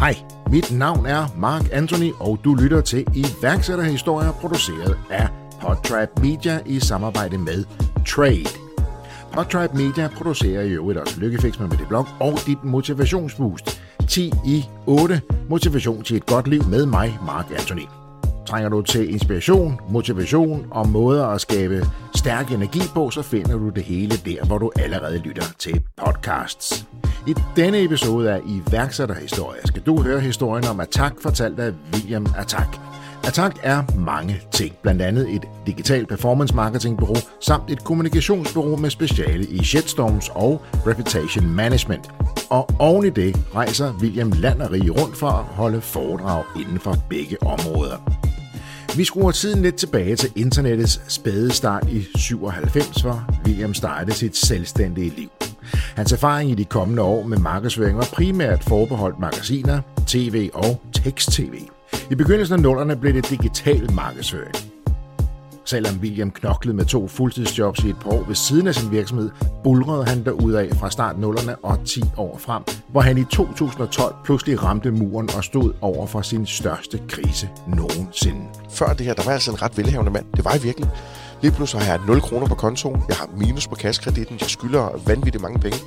Hej, mit navn er Mark Anthony, og du lytter til iværksætterhistorier produceret af Podtrap Media i samarbejde med Trade. Podtribe Media producerer i øvrigt også Lykkefix med det blog og dit motivationsboost. 10 i 8. Motivation til et godt liv med mig, Mark Anthony. Trænger du til inspiration, motivation og måder at skabe stærk energi på, så finder du det hele der, hvor du allerede lytter til podcasts. I denne episode af iværksætterhistorie skal du høre historien om Attack fortalt af William Attack. Attack er mange ting, blandt andet et digitalt performance marketing bureau samt et kommunikationsbureau med speciale i shitstorms og reputation management. Og oven i det rejser William land og rige rundt for at holde foredrag inden for begge områder. Vi skruer tiden lidt tilbage til internettets spæde start i 97, hvor William startede sit selvstændige liv. Hans erfaring i de kommende år med markedsføring var primært forbeholdt magasiner, tv og tekst-tv. I begyndelsen af nullerne blev det digital markedsføring. Selvom William knoklede med to fuldtidsjobs i et par år ved siden af sin virksomhed, bulrede han af fra start 0'erne og 10 år frem, hvor han i 2012 pludselig ramte muren og stod over for sin største krise nogensinde. Før det her, der var altså en ret velhavende mand. Det var jeg virkelig. Lige pludselig har jeg 0 kroner på kontoen. Jeg har minus på kaskreditten. Jeg skylder vanvittigt mange penge.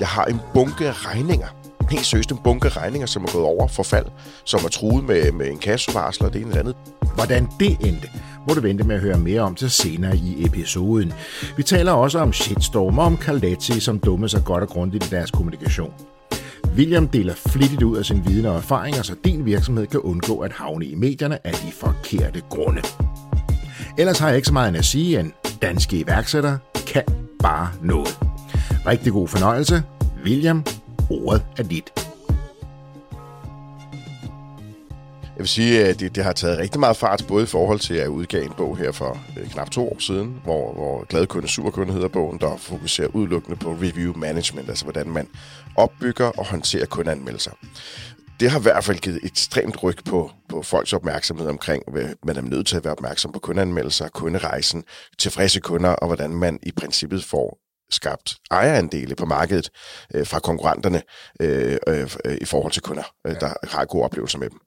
Jeg har en bunke regninger helt seriøst en bunke regninger, som er gået over forfald, som er truet med, med en kassevarsel og det ene eller andet. Hvordan det endte, må du vente med at høre mere om til senere i episoden. Vi taler også om shitstorm og om Carletti, som dummede sig godt og grundigt i deres kommunikation. William deler flittigt ud af sin viden og erfaringer, så din virksomhed kan undgå at havne i medierne af de forkerte grunde. Ellers har jeg ikke så meget at sige, end danske iværksættere kan bare noget. Rigtig god fornøjelse. William, ordet er dit. Jeg vil sige, at det, det har taget rigtig meget fart, både i forhold til at udgive en bog her for øh, knap to år siden, hvor, hvor Gladkunde Superkunde hedder bogen, der fokuserer udelukkende på review management, altså hvordan man opbygger og håndterer kundeanmeldelser. Det har i hvert fald givet ekstremt ryg på, på folks opmærksomhed omkring, at man er nødt til at være opmærksom på kundeanmeldelser, kunderejsen, tilfredse kunder, og hvordan man i princippet får skabt ejerandele på markedet øh, fra konkurrenterne øh, øh, i forhold til kunder, øh, der har gode oplevelser med dem.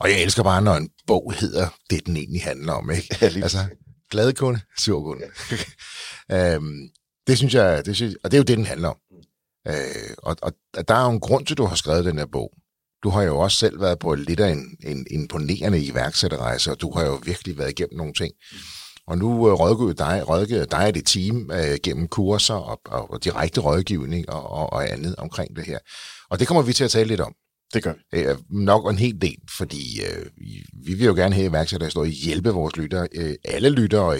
Og jeg elsker bare, når en bog hedder det, den egentlig handler om. Ikke? Ja, lige altså, glade kunde, sur kunde. Ja. øhm, det synes jeg, det synes, og det er jo det, den handler om. Øh, og, og der er jo en grund til, at du har skrevet den her bog. Du har jo også selv været på lidt af en, en imponerende iværksætterrejse, og du har jo virkelig været igennem nogle ting. Og nu øh, rådgiver dig, rådgiver dig dit team øh, gennem kurser og, og, og direkte rådgivning og, og, og andet omkring det her. Og det kommer vi til at tale lidt om. Det gør vi. Øh, nok en hel del, fordi øh, vi vil jo gerne have iværksættere, der står og hjælpe vores lyttere, øh, alle lyttere, og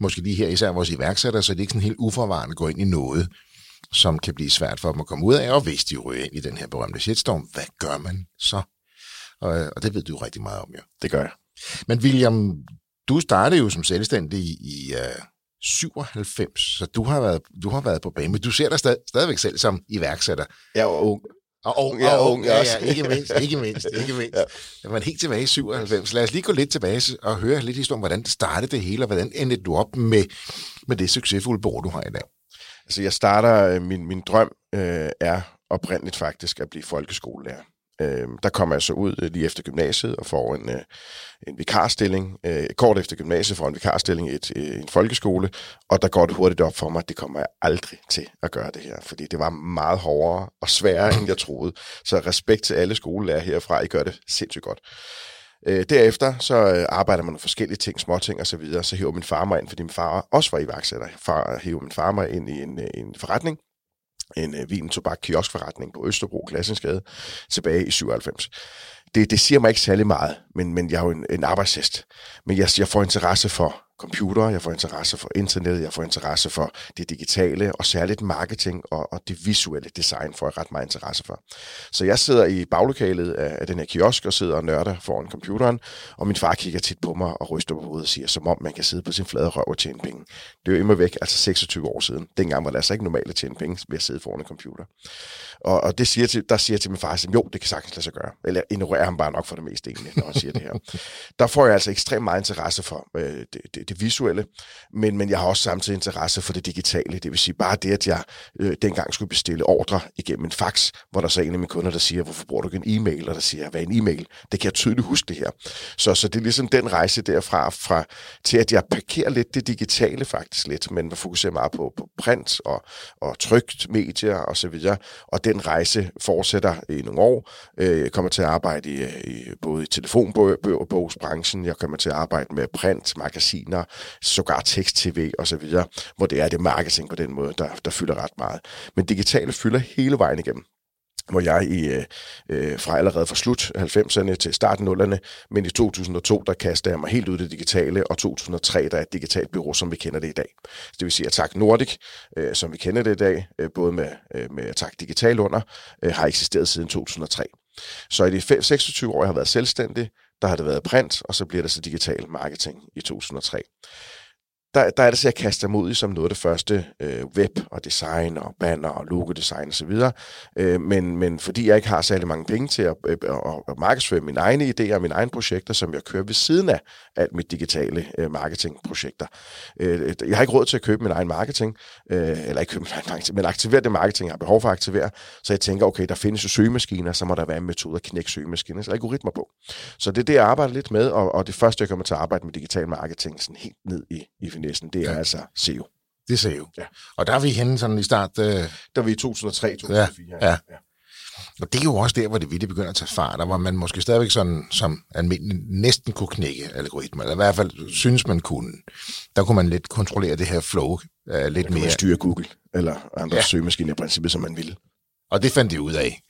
måske lige her især vores iværksættere, så det ikke sådan helt uforvarende går ind i noget, som kan blive svært for dem at komme ud af, og hvis de ryger ind i den her berømte shitstorm, hvad gør man så? Og, og det ved du rigtig meget om, jo. Det gør jeg. Men William, du startede jo som selvstændig i, i uh, 97, så du har været, du har været på banen, men du ser dig stad, stadigvæk selv som iværksætter. Jeg var ung. Og ung, ja, og ung, ja, ja, ikke mindst, ikke mindst, ikke mindst. ja. Men helt tilbage i 97. Lad os lige gå lidt tilbage og høre lidt historie om, hvordan det startede det hele, og hvordan endte du op med, med det succesfulde bord, du har i dag. Altså, jeg starter, øh, min, min drøm øh, er oprindeligt faktisk at blive folkeskolelærer. Øh, der kommer jeg så ud øh, lige efter gymnasiet og får en, øh, en vikarstilling. Øh, kort efter gymnasiet får en vikarstilling i et, øh, en folkeskole, og der går det hurtigt op for mig, at det kommer jeg aldrig til at gøre det her, fordi det var meget hårdere og sværere, end jeg troede. Så respekt til alle skolelærer herfra, I gør det sindssygt godt. Øh, derefter så øh, arbejder man med forskellige ting, småting og så videre. Så hæver min far mig ind, fordi min far også var iværksætter. Far øh, hæver min far mig ind i en, øh, en forretning, en øh, vin, tobak, kioskforretning på Østerbro, Klassensgade, tilbage i 97. Det, det siger mig ikke særlig meget, men, men jeg er jo en, en arbejdshest. Men jeg, jeg får interesse for computer, jeg får interesse for internet, jeg får interesse for det digitale, og særligt marketing og, og det visuelle design får jeg ret meget interesse for. Så jeg sidder i baglokalet af, af den her kiosk og sidder og nørder foran computeren, og min far kigger tit på mig og ryster på hovedet og siger, som om man kan sidde på sin flade røv og tjene penge. Det er jo immer væk, altså 26 år siden. Dengang var det altså ikke normalt at tjene penge ved at sidde foran en computer. Og, og det siger til, der siger til min far, at jo, det kan sagtens lade sig gøre. Eller ignorerer ham bare nok for det meste egentlig, når han siger det her. Der får jeg altså ekstremt meget interesse for øh, det, det, det visuelle, men, men jeg har også samtidig interesse for det digitale. Det vil sige bare det, at jeg øh, dengang skulle bestille ordre igennem en fax, hvor der så en af mine kunder, der siger, hvorfor bruger du ikke en e-mail? Og der siger, hvad er en e-mail? Det kan jeg tydeligt huske det her. Så, så det er ligesom den rejse derfra, fra, til at jeg parkerer lidt det digitale faktisk lidt, men fokuserer meget på, på print og, og trygt medier og så videre. Og den rejse fortsætter i nogle år. Øh, jeg kommer til at arbejde i, i både i telefonbogsbranchen, jeg kommer til at arbejde med print, magasiner, sågar tekst-tv og så videre, hvor det er det marketing på den måde, der, der fylder ret meget. Men digitale fylder hele vejen igennem hvor jeg i, øh, øh fra allerede fra slut 90'erne til starten 0'erne, men i 2002, der kastede jeg mig helt ud i det digitale, og 2003, der er et digitalt bureau, som vi kender det i dag. Så det vil sige, at Tak Nordic, øh, som vi kender det i dag, øh, både med, øh, med Tak Digital under, øh, har eksisteret siden 2003. Så i de 26 år, jeg har været selvstændig, der har det været print, og så bliver det så digital marketing i 2003 der, der er det så, jeg kaster mig ud i som noget af det første øh, web og design og banner og logodesign osv. Øh, men, men fordi jeg ikke har særlig mange penge til at, øh, at, at markedsføre mine egne idéer og mine egne projekter, som jeg kører ved siden af alt mit digitale øh, marketingprojekter. Øh, jeg har ikke råd til at købe min egen marketing, øh, eller ikke købe min egen marketing, men aktivere det marketing, jeg har behov for at aktivere. Så jeg tænker, okay, der findes jo søgemaskiner, så må der være en metode at knække søgemaskiner, så algoritmer på. Så det er det, jeg arbejder lidt med, og, og det første, jeg kommer til at arbejde med digital marketing, sådan helt ned i, i næsten, det er ja. altså SEO. Det er SEO. Ja. Og der er vi henne sådan i start... Øh... Der er vi i 2003-2004. Ja. ja. ja. Og det er jo også der, hvor det virkelig begynder at tage fart, og hvor man måske stadigvæk sådan, som almindelig næsten kunne knække algoritmer, eller i hvert fald synes, man kunne. Der kunne man lidt kontrollere det her flow uh, lidt mere. Man styre Google eller andre ja. søgemaskiner i princippet, som man ville. Og det fandt de ud af.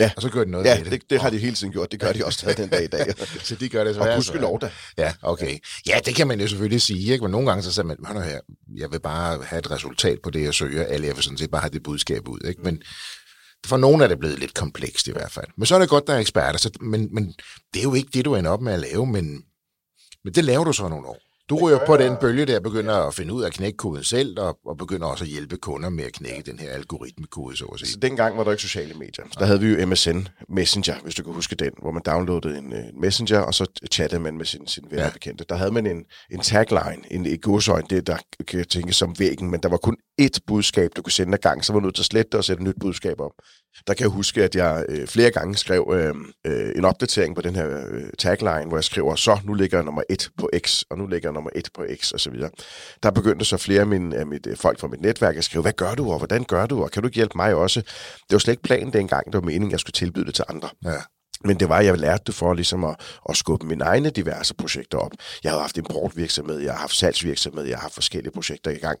Ja. Og så gør de noget ja, det. det. det har de hele tiden gjort. Det gør de også den dag i dag. så de gør det så Og husk lov da. Ja, okay. Ja, det kan man jo selvfølgelig sige. Ikke? Men nogle gange så siger man, hør her, jeg vil bare have et resultat på det, jeg søger. Alle jeg vil sådan set bare have det budskab ud. Ikke? Men for nogle er det blevet lidt komplekst i hvert fald. Men så er det godt, der er eksperter. Så, men, men det er jo ikke det, du ender op med at lave, men, men det laver du så nogle år. Du ryger på den bølge der, begynder at finde ud af knækkoden selv, og, og begynder også at hjælpe kunder med at knække den her algoritmekode, så at sige. Så dengang var der ikke sociale medier. Så der havde vi jo MSN Messenger, hvis du kan huske den, hvor man downloadede en, en messenger, og så chattede man med sin, sin venner ja. bekendte. Der havde man en, en tagline, en et godsøjne, det der kan tænke som væggen, men der var kun ét budskab, du kunne sende ad gang, så var du nødt til at slette og sætte et nyt budskab op. Der kan jeg huske, at jeg øh, flere gange skrev øh, øh, en opdatering på den her øh, tagline, hvor jeg skriver, så nu ligger jeg nummer et på X, og nu ligger nummer et på X, og så videre. Der begyndte så flere af, mine, af mit, øh, folk fra mit netværk at skrive, hvad gør du, og hvordan gør du, og kan du ikke hjælpe mig også? Det var slet ikke planen dengang, det var meningen, at jeg skulle tilbyde det til andre. Ja. Men det var, at jeg lærte det for ligesom at, at skubbe mine egne diverse projekter op. Jeg havde haft importvirksomhed, jeg har haft salgsvirksomhed, jeg har haft forskellige projekter i gang.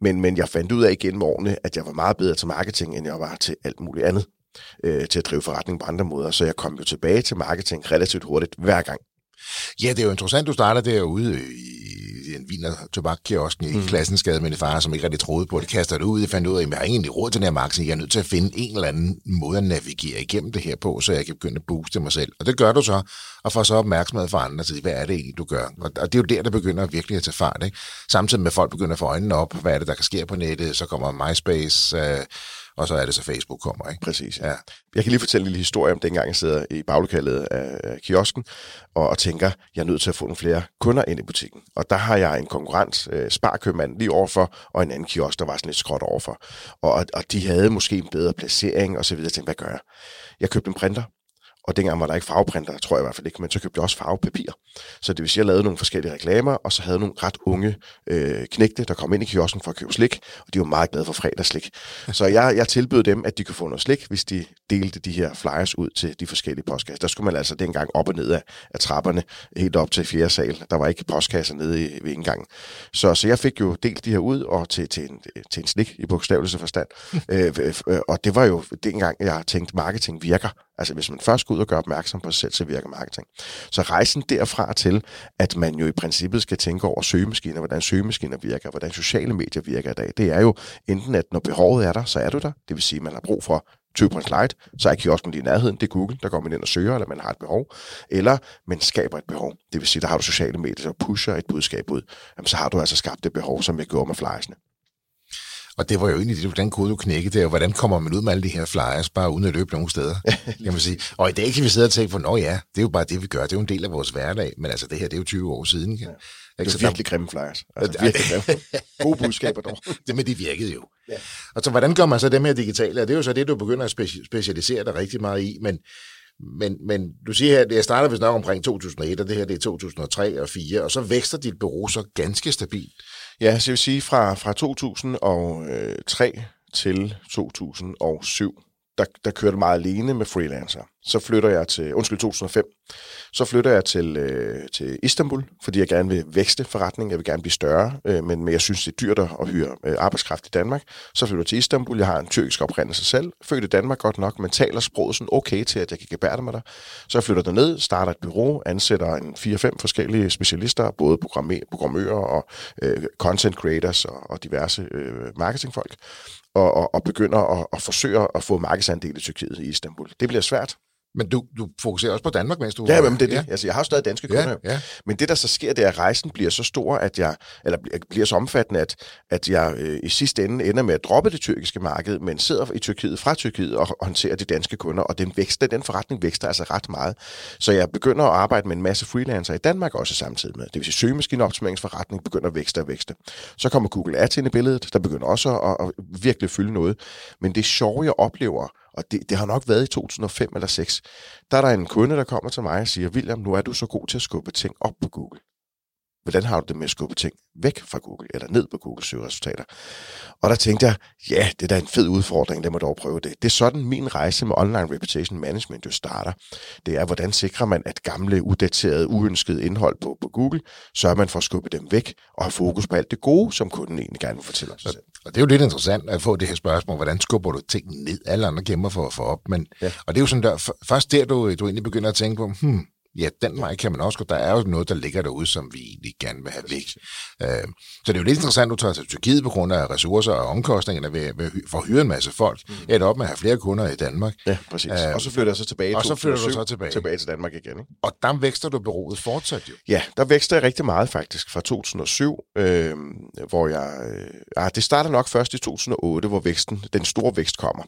Men, men jeg fandt ud af igen med årene, at jeg var meget bedre til marketing, end jeg var til alt muligt andet. Øh, til at drive forretning på andre måder. Så jeg kom jo tilbage til marketing relativt hurtigt hver gang. Ja, det er jo interessant, du starter derude i en vin- og tobakkiosken i mm. klassensgade med en far, som ikke rigtig troede på det, kaster det ud, og fandt ud af, at jeg har egentlig råd til den her marketing, jeg er nødt til at finde en eller anden måde at navigere igennem det her på, så jeg kan begynde at booste mig selv. Og det gør du så, og får så opmærksomhed fra andre til, hvad er det egentlig, du gør? Og det er jo der, der begynder virkelig at tage fart. Ikke? Samtidig med, at folk begynder at få øjnene op, hvad er det, der kan ske på nettet, så kommer MySpace, øh, og så er det så Facebook kommer, ikke? Præcis. Ja. Jeg kan lige fortælle en lille historie om dengang, jeg sidder i baglokalet af kiosken, og, og tænker, jeg er nødt til at få nogle flere kunder ind i butikken. Og der har jeg en konkurrent, øh, Sparkøbmand, lige overfor, og en anden kiosk, der var sådan lidt skråt overfor. Og, og de havde måske en bedre placering, og så videre. Jeg tænkte, hvad gør jeg? Jeg købte en printer, og dengang var der ikke farveprinter, tror jeg i hvert fald ikke, men så købte jeg også farvepapir. Så det vil sige, at jeg lavede nogle forskellige reklamer, og så havde nogle ret unge øh, knægte, der kom ind i kiosken for at købe slik, og de var meget glade for fredagsslik. Så jeg, jeg tilbød dem, at de kunne få noget slik, hvis de delte de her flyers ud til de forskellige postkasser. Der skulle man altså dengang op og ned af, af trapperne, helt op til fjerde sal. Der var ikke postkasser nede i, ved indgangen. Så, så jeg fik jo delt de her ud og til, til, en, til en slik i bogstaveligste forstand. øh, øh, og det var jo dengang, jeg tænkte, marketing virker. Altså hvis man først går ud og gør opmærksom på sig selv, så virker marketing. Så rejsen derfra til, at man jo i princippet skal tænke over søgemaskiner, hvordan søgemaskiner virker, hvordan sociale medier virker i dag, det er jo enten, at når behovet er der, så er du der. Det vil sige, at man har brug for Tøbrens Light, så er kiosken lige i nærheden, det er Google, der går man ind og søger, eller man har et behov, eller man skaber et behov. Det vil sige, der har du sociale medier, der pusher et budskab ud, jamen, så har du altså skabt det behov, som jeg gjorde med flyersene. Og det var jo egentlig det, den kode, du knækkede der. Hvordan kommer man ud med alle de her flyers, bare uden at løbe nogen steder, kan man sige. Og i dag kan vi sidde og tænke på, nå ja, det er jo bare det, vi gør. Det er jo en del af vores hverdag. Men altså, det her, det er jo 20 år siden. Kan? Ja. Det er virkelig grimme flyers. Altså, virkelig grimme. Gode budskaber dog. det med, de virkede jo. Ja. Og så hvordan gør man så dem her digitale? Og det er jo så det, du begynder at specialisere dig rigtig meget i. Men, men, men du siger her, at jeg starter vist nok omkring 2001, og det her det er 2003 og 2004, og så vækster dit bureau så ganske stabilt. Ja, så jeg vil sige, fra, fra 2003 øh, til 2007, der, der kørte meget alene med freelancer. Så flytter jeg til, undskyld, 2005, så flytter jeg til, øh, til Istanbul, fordi jeg gerne vil vækste forretningen, jeg vil gerne blive større, øh, men, men jeg synes, det er dyrt at hyre øh, arbejdskraft i Danmark. Så flytter jeg til Istanbul, jeg har en tyrkisk oprindelse selv, født i Danmark godt nok, men taler sproget sådan okay til, at jeg kan gebærde mig der. Så jeg flytter ned, starter et bureau, ansætter en 4-5 forskellige specialister, både programmører og øh, content creators og, og diverse øh, marketingfolk og, og, og begynder at, og forsøge at få markedsandel i Tyrkiet i Istanbul. Det bliver svært, men du, du fokuserer også på Danmark, mens du... Ja, men det er det. Ja. Altså, jeg har stadig danske kunder. Ja, ja. Men det, der så sker, det er, at rejsen bliver så stor, at jeg, eller bliver så omfattende, at, at jeg øh, i sidste ende ender med at droppe det tyrkiske marked, men sidder i Tyrkiet fra Tyrkiet og håndterer de danske kunder, og den, vækster, den forretning vækster altså ret meget. Så jeg begynder at arbejde med en masse freelancer i Danmark også samtidig med. Det vil sige, søgemaskineoptimeringsforretning begynder at vækste og vækste. Så kommer Google Ads ind i billedet, der begynder også at, at virkelig fylde noget. Men det sjove, jeg oplever, og det, det har nok været i 2005 eller 6, der er der en kunde, der kommer til mig og siger, William, nu er du så god til at skubbe ting op på Google. Hvordan har du det med at skubbe ting væk fra Google, eller ned på Googles søgeresultater? Og der tænkte jeg, ja, det er da en fed udfordring, lad mig dog prøve det. Det er sådan, min rejse med online reputation management jo starter. Det er, hvordan sikrer man, at gamle, udaterede, uønskede indhold på, på Google, sørger man for at skubbe dem væk, og have fokus på alt det gode, som kunden egentlig gerne vil fortælle os. Og det er jo lidt interessant at få det her spørgsmål, hvordan skubber du ting ned? Alle andre kæmper for at få op, men, ja. og det er jo sådan der, først der, du, du egentlig begynder at tænke på, hmm, Ja, den vej kan man også gå. Der er jo noget, der ligger derude, som vi egentlig gerne vil have væk. Øh, så det er jo lidt interessant, at du tager til Tyrkiet på grund af ressourcer og omkostninger ved, ved for at hyre en masse folk. Mm. Et op med at have flere kunder i Danmark. Ja, præcis. Øh, og så flytter jeg så tilbage, og så flytter du så tilbage. tilbage til Danmark igen. Ikke? Og der vækster du bureauet fortsat jo. Ja, der vækster jeg rigtig meget faktisk fra 2007, øh, hvor jeg... Øh, ah, det starter nok først i 2008, hvor væksten, den store vækst kommer.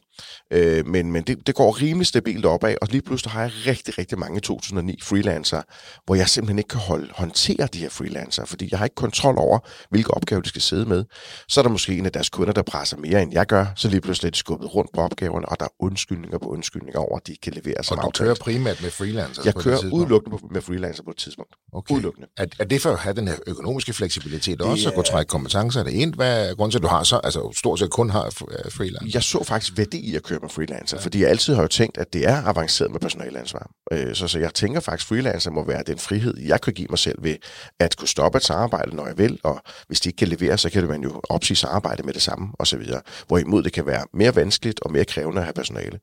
Øh, men men det, det går rimelig stabilt opad, og lige pludselig har jeg rigtig, rigtig mange 2009 freelancer, hvor jeg simpelthen ikke kan holde, håndtere de her freelancer, fordi jeg har ikke kontrol over, hvilke opgaver de skal sidde med. Så er der måske en af deres kunder, der presser mere, end jeg gør, så lige pludselig er de skubbet rundt på opgaverne, og der er undskyldninger på undskyldninger over, at de ikke kan levere sig. Og du aftalt. kører primært med freelancer? Jeg kører udelukkende med freelancer på et tidspunkt. Okay. Udelukkende. Er, er det for at have den her økonomiske fleksibilitet det også, at kunne trække kompetencer det ind? Hvad er grunden til, at du har så, altså stort set kun har freelancer? Jeg så faktisk værdi i at køre med freelancer, ja. fordi jeg altid har jo tænkt, at det er avanceret med personalansvar. Øh, så, så jeg tænker faktisk, freelancer må være den frihed, jeg kan give mig selv ved at kunne stoppe et samarbejde, når jeg vil, og hvis de ikke kan levere, så kan man jo opsige samarbejde med det samme, osv. Hvorimod det kan være mere vanskeligt og mere krævende at have personale.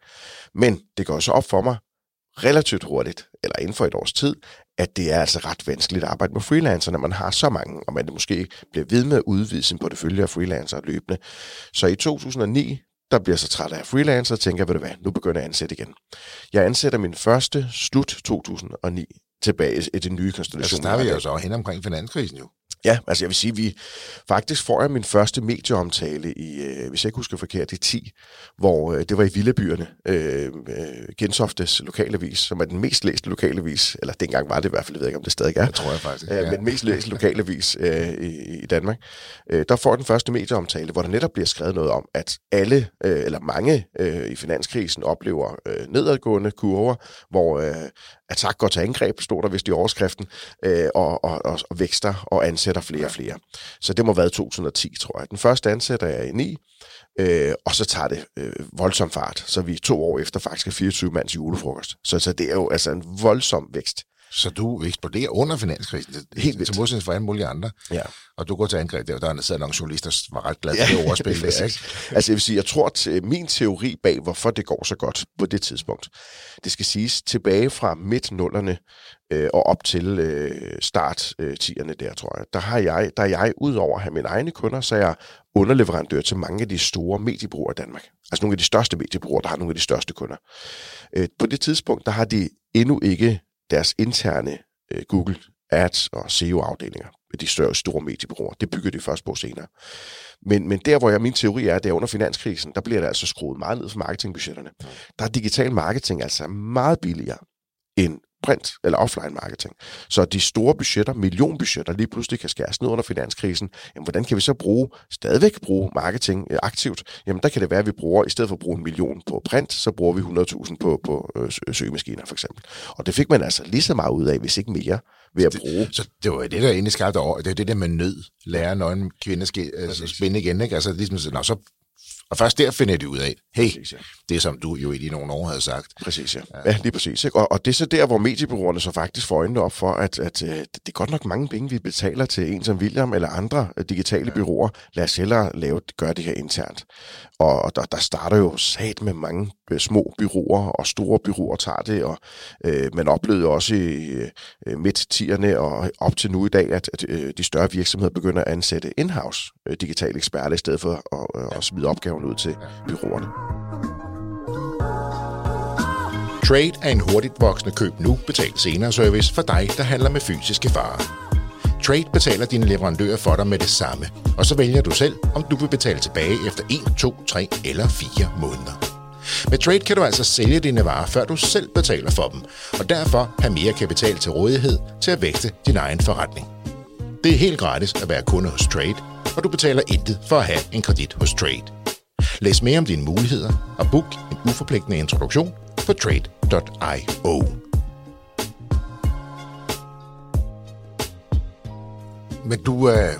Men det går så op for mig relativt hurtigt, eller inden for et års tid, at det er altså ret vanskeligt at arbejde med freelancer, når man har så mange, og man måske bliver ved med at udvide sin portefølje af freelancer løbende. Så i 2009, der bliver så træt af freelancer og tænker, ved du hvad, nu begynder jeg at ansætte igen. Jeg ansætter min første slut 2009 tilbage i den nye konstellation. Altså, der er vi jo så hen omkring finanskrisen jo. Ja, altså jeg vil sige, vi faktisk får jeg min første medieomtale i, øh, hvis jeg ikke husker forkert, i 10, hvor øh, det var i Villebyerne, øh, øh, Gensoftes lokalavis, som er den mest læste lokalavis, eller dengang var det i hvert fald, jeg ved ikke, om det stadig er. Det tror jeg faktisk. Øh, ja. Men mest læste lokalavis øh, i, i Danmark. Øh, der får den første medieomtale, hvor der netop bliver skrevet noget om, at alle, øh, eller mange øh, i finanskrisen oplever øh, nedadgående kurver, hvor øh, attack går til angreb, stod der vist i overskriften, øh, og, og, og, og vækster og ansætter flere og flere. Så det må have været 2010, tror jeg. Den første ansætter jeg i 9, øh, og så tager det øh, voldsom fart, så vi to år efter faktisk er 24 mands julefrokost. Så, så det er jo altså en voldsom vækst. Så du eksploderer under finanskrisen, helt vildt. til modsætning for alle mulige andre. Ja. Og du går til angreb der, der sidder nogle journalister, der var ret glade for ja, det overspil. der, ikke? Altså jeg vil sige, jeg tror, at øh, min teori bag, hvorfor det går så godt på det tidspunkt, det skal siges tilbage fra midt-nullerne øh, og op til øh, start øh, tierne der, tror jeg. Der har jeg, der er jeg, udover at have mine egne kunder, så er jeg underleverandør til mange af de store mediebrugere i Danmark. Altså nogle af de største mediebrugere, der har nogle af de største kunder. Øh, på det tidspunkt, der har de endnu ikke deres interne øh, Google ads og SEO-afdelinger. De større, store mediebureauer. Det bygger de først på senere. Men, men der, hvor jeg, min teori er, det er under finanskrisen, der bliver det altså skruet meget ned for marketingbudgetterne. Der er digital marketing altså meget billigere end print eller offline marketing. Så de store budgetter, millionbudgetter, lige pludselig kan skæres ned under finanskrisen. Jamen, hvordan kan vi så bruge, stadigvæk bruge marketing øh, aktivt? Jamen, der kan det være, at vi bruger, i stedet for at bruge en million på print, så bruger vi 100.000 på, på øh, søgemaskiner, for eksempel. Og det fik man altså lige så meget ud af, hvis ikke mere, ved at bruge. Så det var det, der egentlig skabte over. Det er det der med nød. Lære nøgen kvinder skal altså, spænde igen, ikke? Altså, ligesom, nå, så og først der finder de ud af, hey, præcis, ja. det er som du jo i nogle år havde sagt. Præcis, ja. Ja, lige præcis. Ikke? Og, og det er så der, hvor mediebureauerne så faktisk får øjnene op for, at, at, at det er godt nok mange penge, vi betaler til en som William eller andre digitale ja. byråer. Lad os hellere lave, gøre det her internt. Og der, der starter jo sat med mange øh, små byråer, og store byråer tager det, og øh, man oplevede også i øh, midt-tierne og op til nu i dag, at, at øh, de større virksomheder begynder at ansætte in-house øh, digitale eksperter, i stedet for at, øh, at smide opgaven ud til byråerne. Trade er en hurtigt voksende køb nu, betal senere service for dig, der handler med fysiske varer. Trade betaler dine leverandører for dig med det samme, og så vælger du selv, om du vil betale tilbage efter 1, 2, 3 eller 4 måneder. Med Trade kan du altså sælge dine varer, før du selv betaler for dem, og derfor have mere kapital til rådighed til at vækste din egen forretning. Det er helt gratis at være kunde hos Trade, og du betaler intet for at have en kredit hos Trade. Læs mere om dine muligheder og book en uforpligtende introduktion på trade.io. Men du er,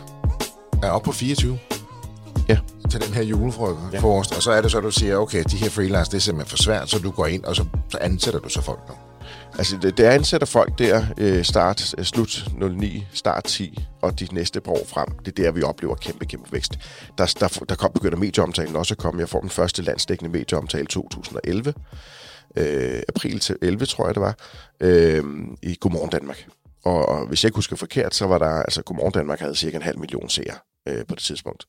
er oppe på 24? Ja. Til den her julefrokost, ja. og så er det så, at du siger, okay, de her freelance, det er simpelthen for svært, så du går ind, og så, så ansætter du så folk nu. Altså, det, det ansætter folk der, øh, start, øh, slut 09, start 10, og de næste par år frem. Det er der, vi oplever kæmpe, kæmpe vækst. Der, der, der kom, begynder medieomtalen også at komme. Jeg får den første landsdækkende medieomtale 2011. Øh, april til 11, tror jeg det var, øh, i Godmorgen Danmark. Og, hvis jeg ikke husker forkert, så var der, altså Godmorgen Danmark havde cirka en halv million seere øh, på det tidspunkt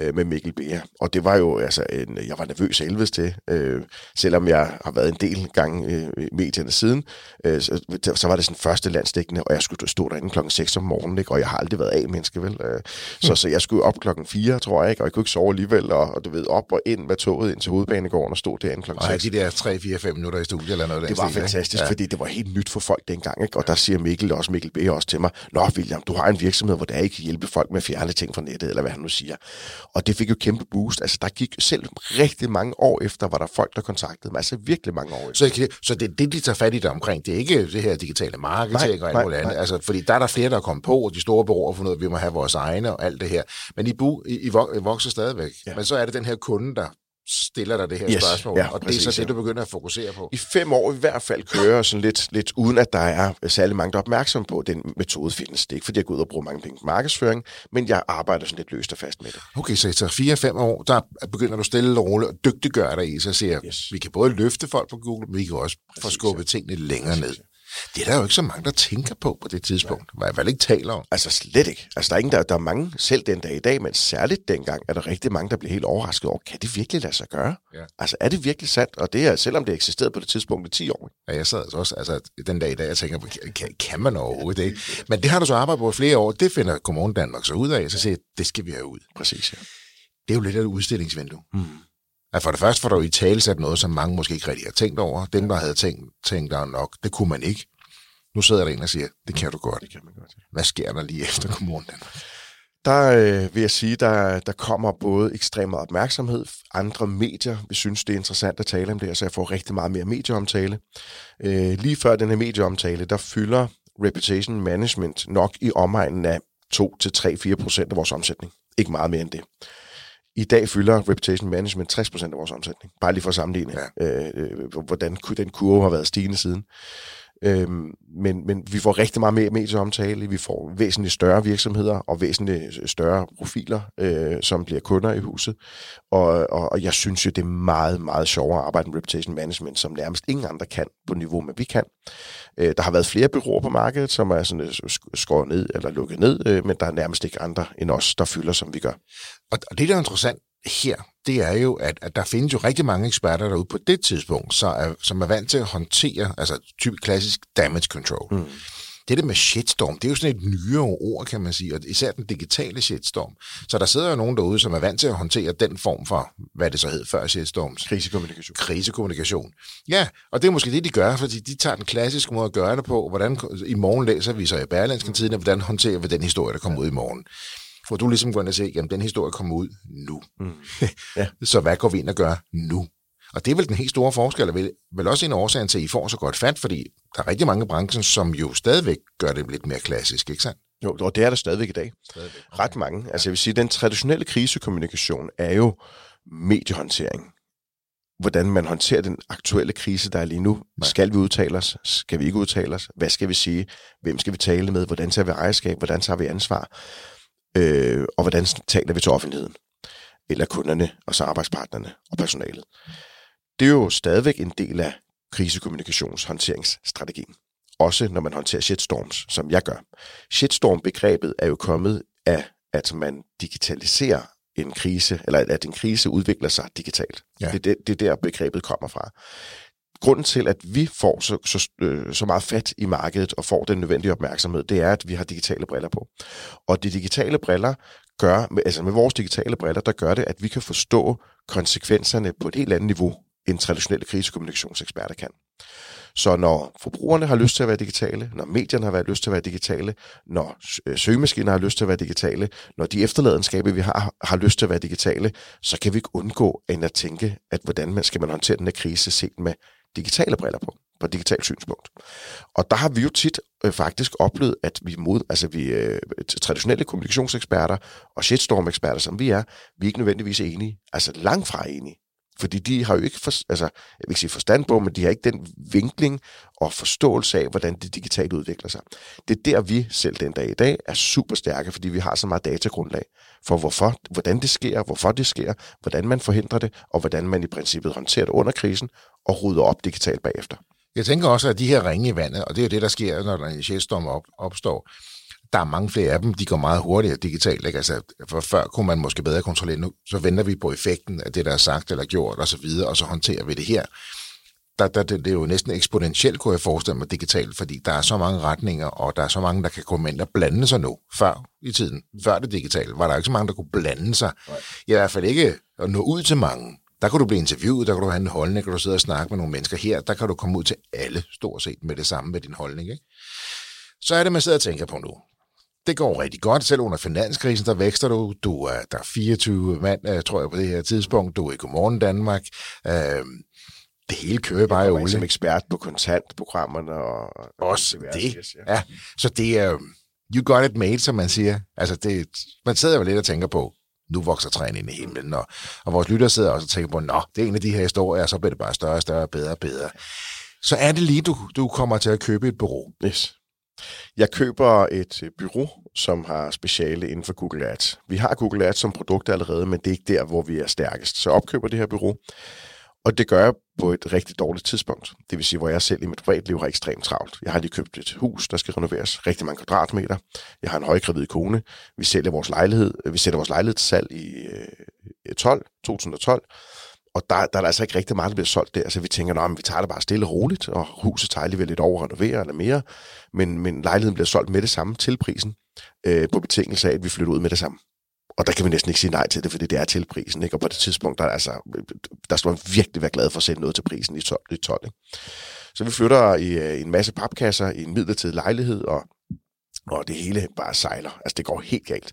øh, med Mikkel Bea. Og det var jo, altså, en, jeg var nervøs helvedes til, øh, selvom jeg har været en del gang øh, i medierne siden, øh, så, så var det sådan første landsdækkende, og jeg skulle stå derinde klokken 6 om morgenen, ikke? og jeg har aldrig været af menneske, vel? Øh, så, mm. så jeg skulle op klokken 4, tror jeg, ikke? og jeg kunne ikke sove alligevel, og, og du ved, op og ind med toget ind til hovedbanegården og stå derinde klokken 6. Og de der 3, 4, 5 minutter i studiet eller noget. Det var stil, fantastisk, ja. fordi det var helt nyt for folk dengang, ikke? og der siger Mikkel også, Mikkel Bea også til mig, Nå William, du har en virksomhed, hvor der ikke kan hjælpe folk med at fjerne ting fra nettet, eller hvad han nu siger. Og det fik jo kæmpe boost. Altså, der gik selv rigtig mange år efter, var der folk, der kontaktede mig. Altså, virkelig mange år efter. Så, så det er det, de tager fat i dig omkring. Det er ikke det her digitale marketing nej, og alt muligt andet. Altså, fordi der er der flere, der er kommet på, og de store bureauer for noget, vi må have vores egne og alt det her. Men I, bu, I, I vokser stadigvæk. Ja. Men så er det den her kunde, der stiller dig det her yes, spørgsmål, ja, og det præcis, er så det, du begynder at fokusere på. I fem år i hvert fald kører sådan lidt, lidt uden at der er særlig mange, der er opmærksom på, at den metode findes. Det er ikke, fordi jeg går ud og bruger mange penge på markedsføring, men jeg arbejder sådan lidt løst og fast med det. Okay, så efter fire-fem år, der begynder du stille og roligt og dygtiggøre dig i, så siger yes. vi kan både løfte folk på Google, men vi kan også få skubbet tingene længere præcis, ned. Det er der jo ikke så mange, der tænker på på det tidspunkt. Hvad jeg vel ikke taler om. Altså slet ikke. Altså der er, ingen, der, der er mange, selv den dag i dag, men særligt dengang, er der rigtig mange, der bliver helt overrasket over, kan det virkelig lade sig gøre? Ja. Altså er det virkelig sandt? Og det er, selvom det eksisterede på det tidspunkt i 10 år. Ja, jeg sad altså også, altså den dag i dag, jeg tænker, kan, kan man overhovedet det? Men det har du så arbejdet på flere år. Det finder Kommunen Danmark så ud af, så siger det skal vi have ud. Præcis, ja. Det er jo lidt af et udstillingsvindue. Mm. At for det første får du i tale sat noget, som mange måske ikke rigtig har tænkt over. Dem, der havde tænkt, tænkt der nok, det kunne man ikke. Nu sidder der en og siger, det kan du godt. Det kan man godt. Ja. Hvad sker der lige efter Danmark? Der øh, vil jeg sige, der, der kommer både ekstrem meget opmærksomhed, andre medier vi synes, det er interessant at tale om det, så jeg får rigtig meget mere medieomtale. Øh, lige før den her medieomtale, der fylder reputation management nok i omegnen af 2-3-4 procent af vores omsætning. Ikke meget mere end det. I dag fylder Reputation Management 60% af vores omsætning. Bare lige for at sammenligne, ja. øh, øh hvordan den kurve har været stigende siden. Øhm, men, men vi får rigtig meget mere medieomtale, vi får væsentligt større virksomheder og væsentligt øh, større profiler, øh, som bliver kunder i huset. Og, og, og jeg synes jo, det er meget, meget sjovere at arbejde med reputation management, som nærmest ingen andre kan på niveau, men vi kan. Øh, der har været flere byråer på markedet, som er sådan øh, skåret ned eller lukket ned, øh, men der er nærmest ikke andre end os, der fylder, som vi gør. Og det, der er interessant her, det er jo, at, at der findes jo rigtig mange eksperter derude på det tidspunkt, så er, som er vant til at håndtere, altså typisk klassisk damage control. Mm. det der med shitstorm, det er jo sådan et nyere ord, kan man sige, og især den digitale shitstorm. Så der sidder jo nogen derude, som er vant til at håndtere den form for, hvad det så hed før shitstorms. Krisekommunikation. Krisekommunikation. Ja, og det er måske det, de gør, fordi de tager den klassiske måde at gøre det på. Hvordan, I morgen læser vi så i Berlinske Tiden, hvordan håndterer vi den historie, der kommer ud i morgen. Hvor du ligesom går ind og siger, jamen den historie kommer ud nu. Mm. ja. så hvad går vi ind og gør nu? Og det er vel den helt store forskel, og vel, vel også en af årsagen til, at I får så godt fat, fordi der er rigtig mange i branchen, som jo stadigvæk gør det lidt mere klassisk, ikke sandt? Jo, og det er der stadigvæk i dag. Stadigvæk. Ret mange. Altså jeg vil sige, den traditionelle krisekommunikation er jo mediehåndtering. Hvordan man håndterer den aktuelle krise, der er lige nu. Nej. Skal vi udtale os? Skal vi ikke udtale os? Hvad skal vi sige? Hvem skal vi tale med? Hvordan tager vi ejerskab? Hvordan tager vi ansvar? Øh, og hvordan taler vi til offentligheden? Eller kunderne, og så arbejdspartnerne og personalet det er jo stadigvæk en del af krisekommunikationshåndteringsstrategien. Også når man håndterer shitstorms, som jeg gør. Shitstorm-begrebet er jo kommet af, at man digitaliserer en krise, eller at en krise udvikler sig digitalt. Ja. Det, det, det er der begrebet kommer fra. Grunden til, at vi får så, så, øh, så meget fat i markedet og får den nødvendige opmærksomhed, det er, at vi har digitale briller på. Og de digitale briller gør, altså med vores digitale briller, der gør det, at vi kan forstå konsekvenserne på et helt andet niveau, end traditionelle krisekommunikationseksperter kan. Så når forbrugerne har lyst til at være digitale, når medierne har været lyst til at være digitale, når øh, søgemaskiner har lyst til at være digitale, når de efterladenskaber, vi har, har lyst til at være digitale, så kan vi ikke undgå end at tænke, at hvordan man skal man håndtere den her krise set med digitale briller på, på digitalt synspunkt. Og der har vi jo tit øh, faktisk oplevet, at vi mod, altså vi øh, traditionelle kommunikationseksperter og shitstorm-eksperter, som vi er, vi er ikke nødvendigvis enige, altså langt fra enige. Fordi de har jo ikke, for, altså, jeg vil ikke sige forstand på, men de har ikke den vinkling og forståelse af, hvordan det digitale udvikler sig. Det er der, vi selv den dag i dag er super stærke, fordi vi har så meget datagrundlag for, hvorfor, hvordan det sker, hvorfor det sker, hvordan man forhindrer det, og hvordan man i princippet håndterer det under krisen og rydder op digitalt bagefter. Jeg tænker også, at de her ringe i vandet, og det er det, der sker, når der en shitstorm op, opstår, der er mange flere af dem, de går meget hurtigere digitalt. Ikke? Altså, for før kunne man måske bedre kontrollere, nu så venter vi på effekten af det, der er sagt eller gjort og så videre, og så håndterer vi det her. Der, der, det, det er jo næsten eksponentielt, kunne jeg forestille mig, digitalt, fordi der er så mange retninger, og der er så mange, der kan komme ind og blande sig nu. Før i tiden, før det digitale, var der ikke så mange, der kunne blande sig. Nej. I hvert fald ikke at nå ud til mange. Der kan du blive interviewet, der kan du have en holdning, der kan du sidde og snakke med nogle mennesker her, der kan du komme ud til alle stort set med det samme med din holdning. Ikke? Så er det, man sidder og tænker på nu det går rigtig godt. Selv under finanskrisen, der vækster du. du er, der er 24 mand, øh, tror jeg, på det her tidspunkt. Du er i Godmorgen Danmark. Øh, det hele kører bare i olie. som ekspert på kontantprogrammerne. Og, Også og det, ja. ja. Så det er, you got it made, som man siger. Altså, det, man sidder jo lidt og tænker på, nu vokser træen ind i himlen, og, og vores lytter sidder også og tænker på, nå, det er en af de her historier, og så bliver det bare større og større, bedre og bedre. Så er det lige, du, du kommer til at købe et bureau. Yes. Jeg køber et øh, bureau, som har speciale inden for Google Ads. Vi har Google Ads som produkt allerede, men det er ikke der, hvor vi er stærkest. Så opkøber det her bureau, og det gør jeg på et rigtig dårligt tidspunkt. Det vil sige, hvor jeg selv i mit privatliv har ekstremt travlt. Jeg har lige købt et hus, der skal renoveres. Rigtig mange kvadratmeter. Jeg har en højgravid kone. Vi sælger vores lejlighed. Øh, vi sætter vores lejlighed til salg i øh, 12, 2012. Og der, der er altså ikke rigtig meget, der bliver solgt der, så vi tænker, at vi tager det bare stille og roligt, og huset tager alligevel lidt over at renovere eller mere, men, men lejligheden bliver solgt med det samme til prisen, øh, på betingelse af, at vi flytter ud med det samme. Og der kan vi næsten ikke sige nej til det, fordi det er til prisen. Ikke? Og på det tidspunkt, der, altså, der skal man virkelig være glad for at sætte noget til prisen i 12. I 12 ikke? Så vi flytter i, i en masse papkasser i en midlertidig lejlighed, og og det hele bare sejler. Altså, det går helt galt.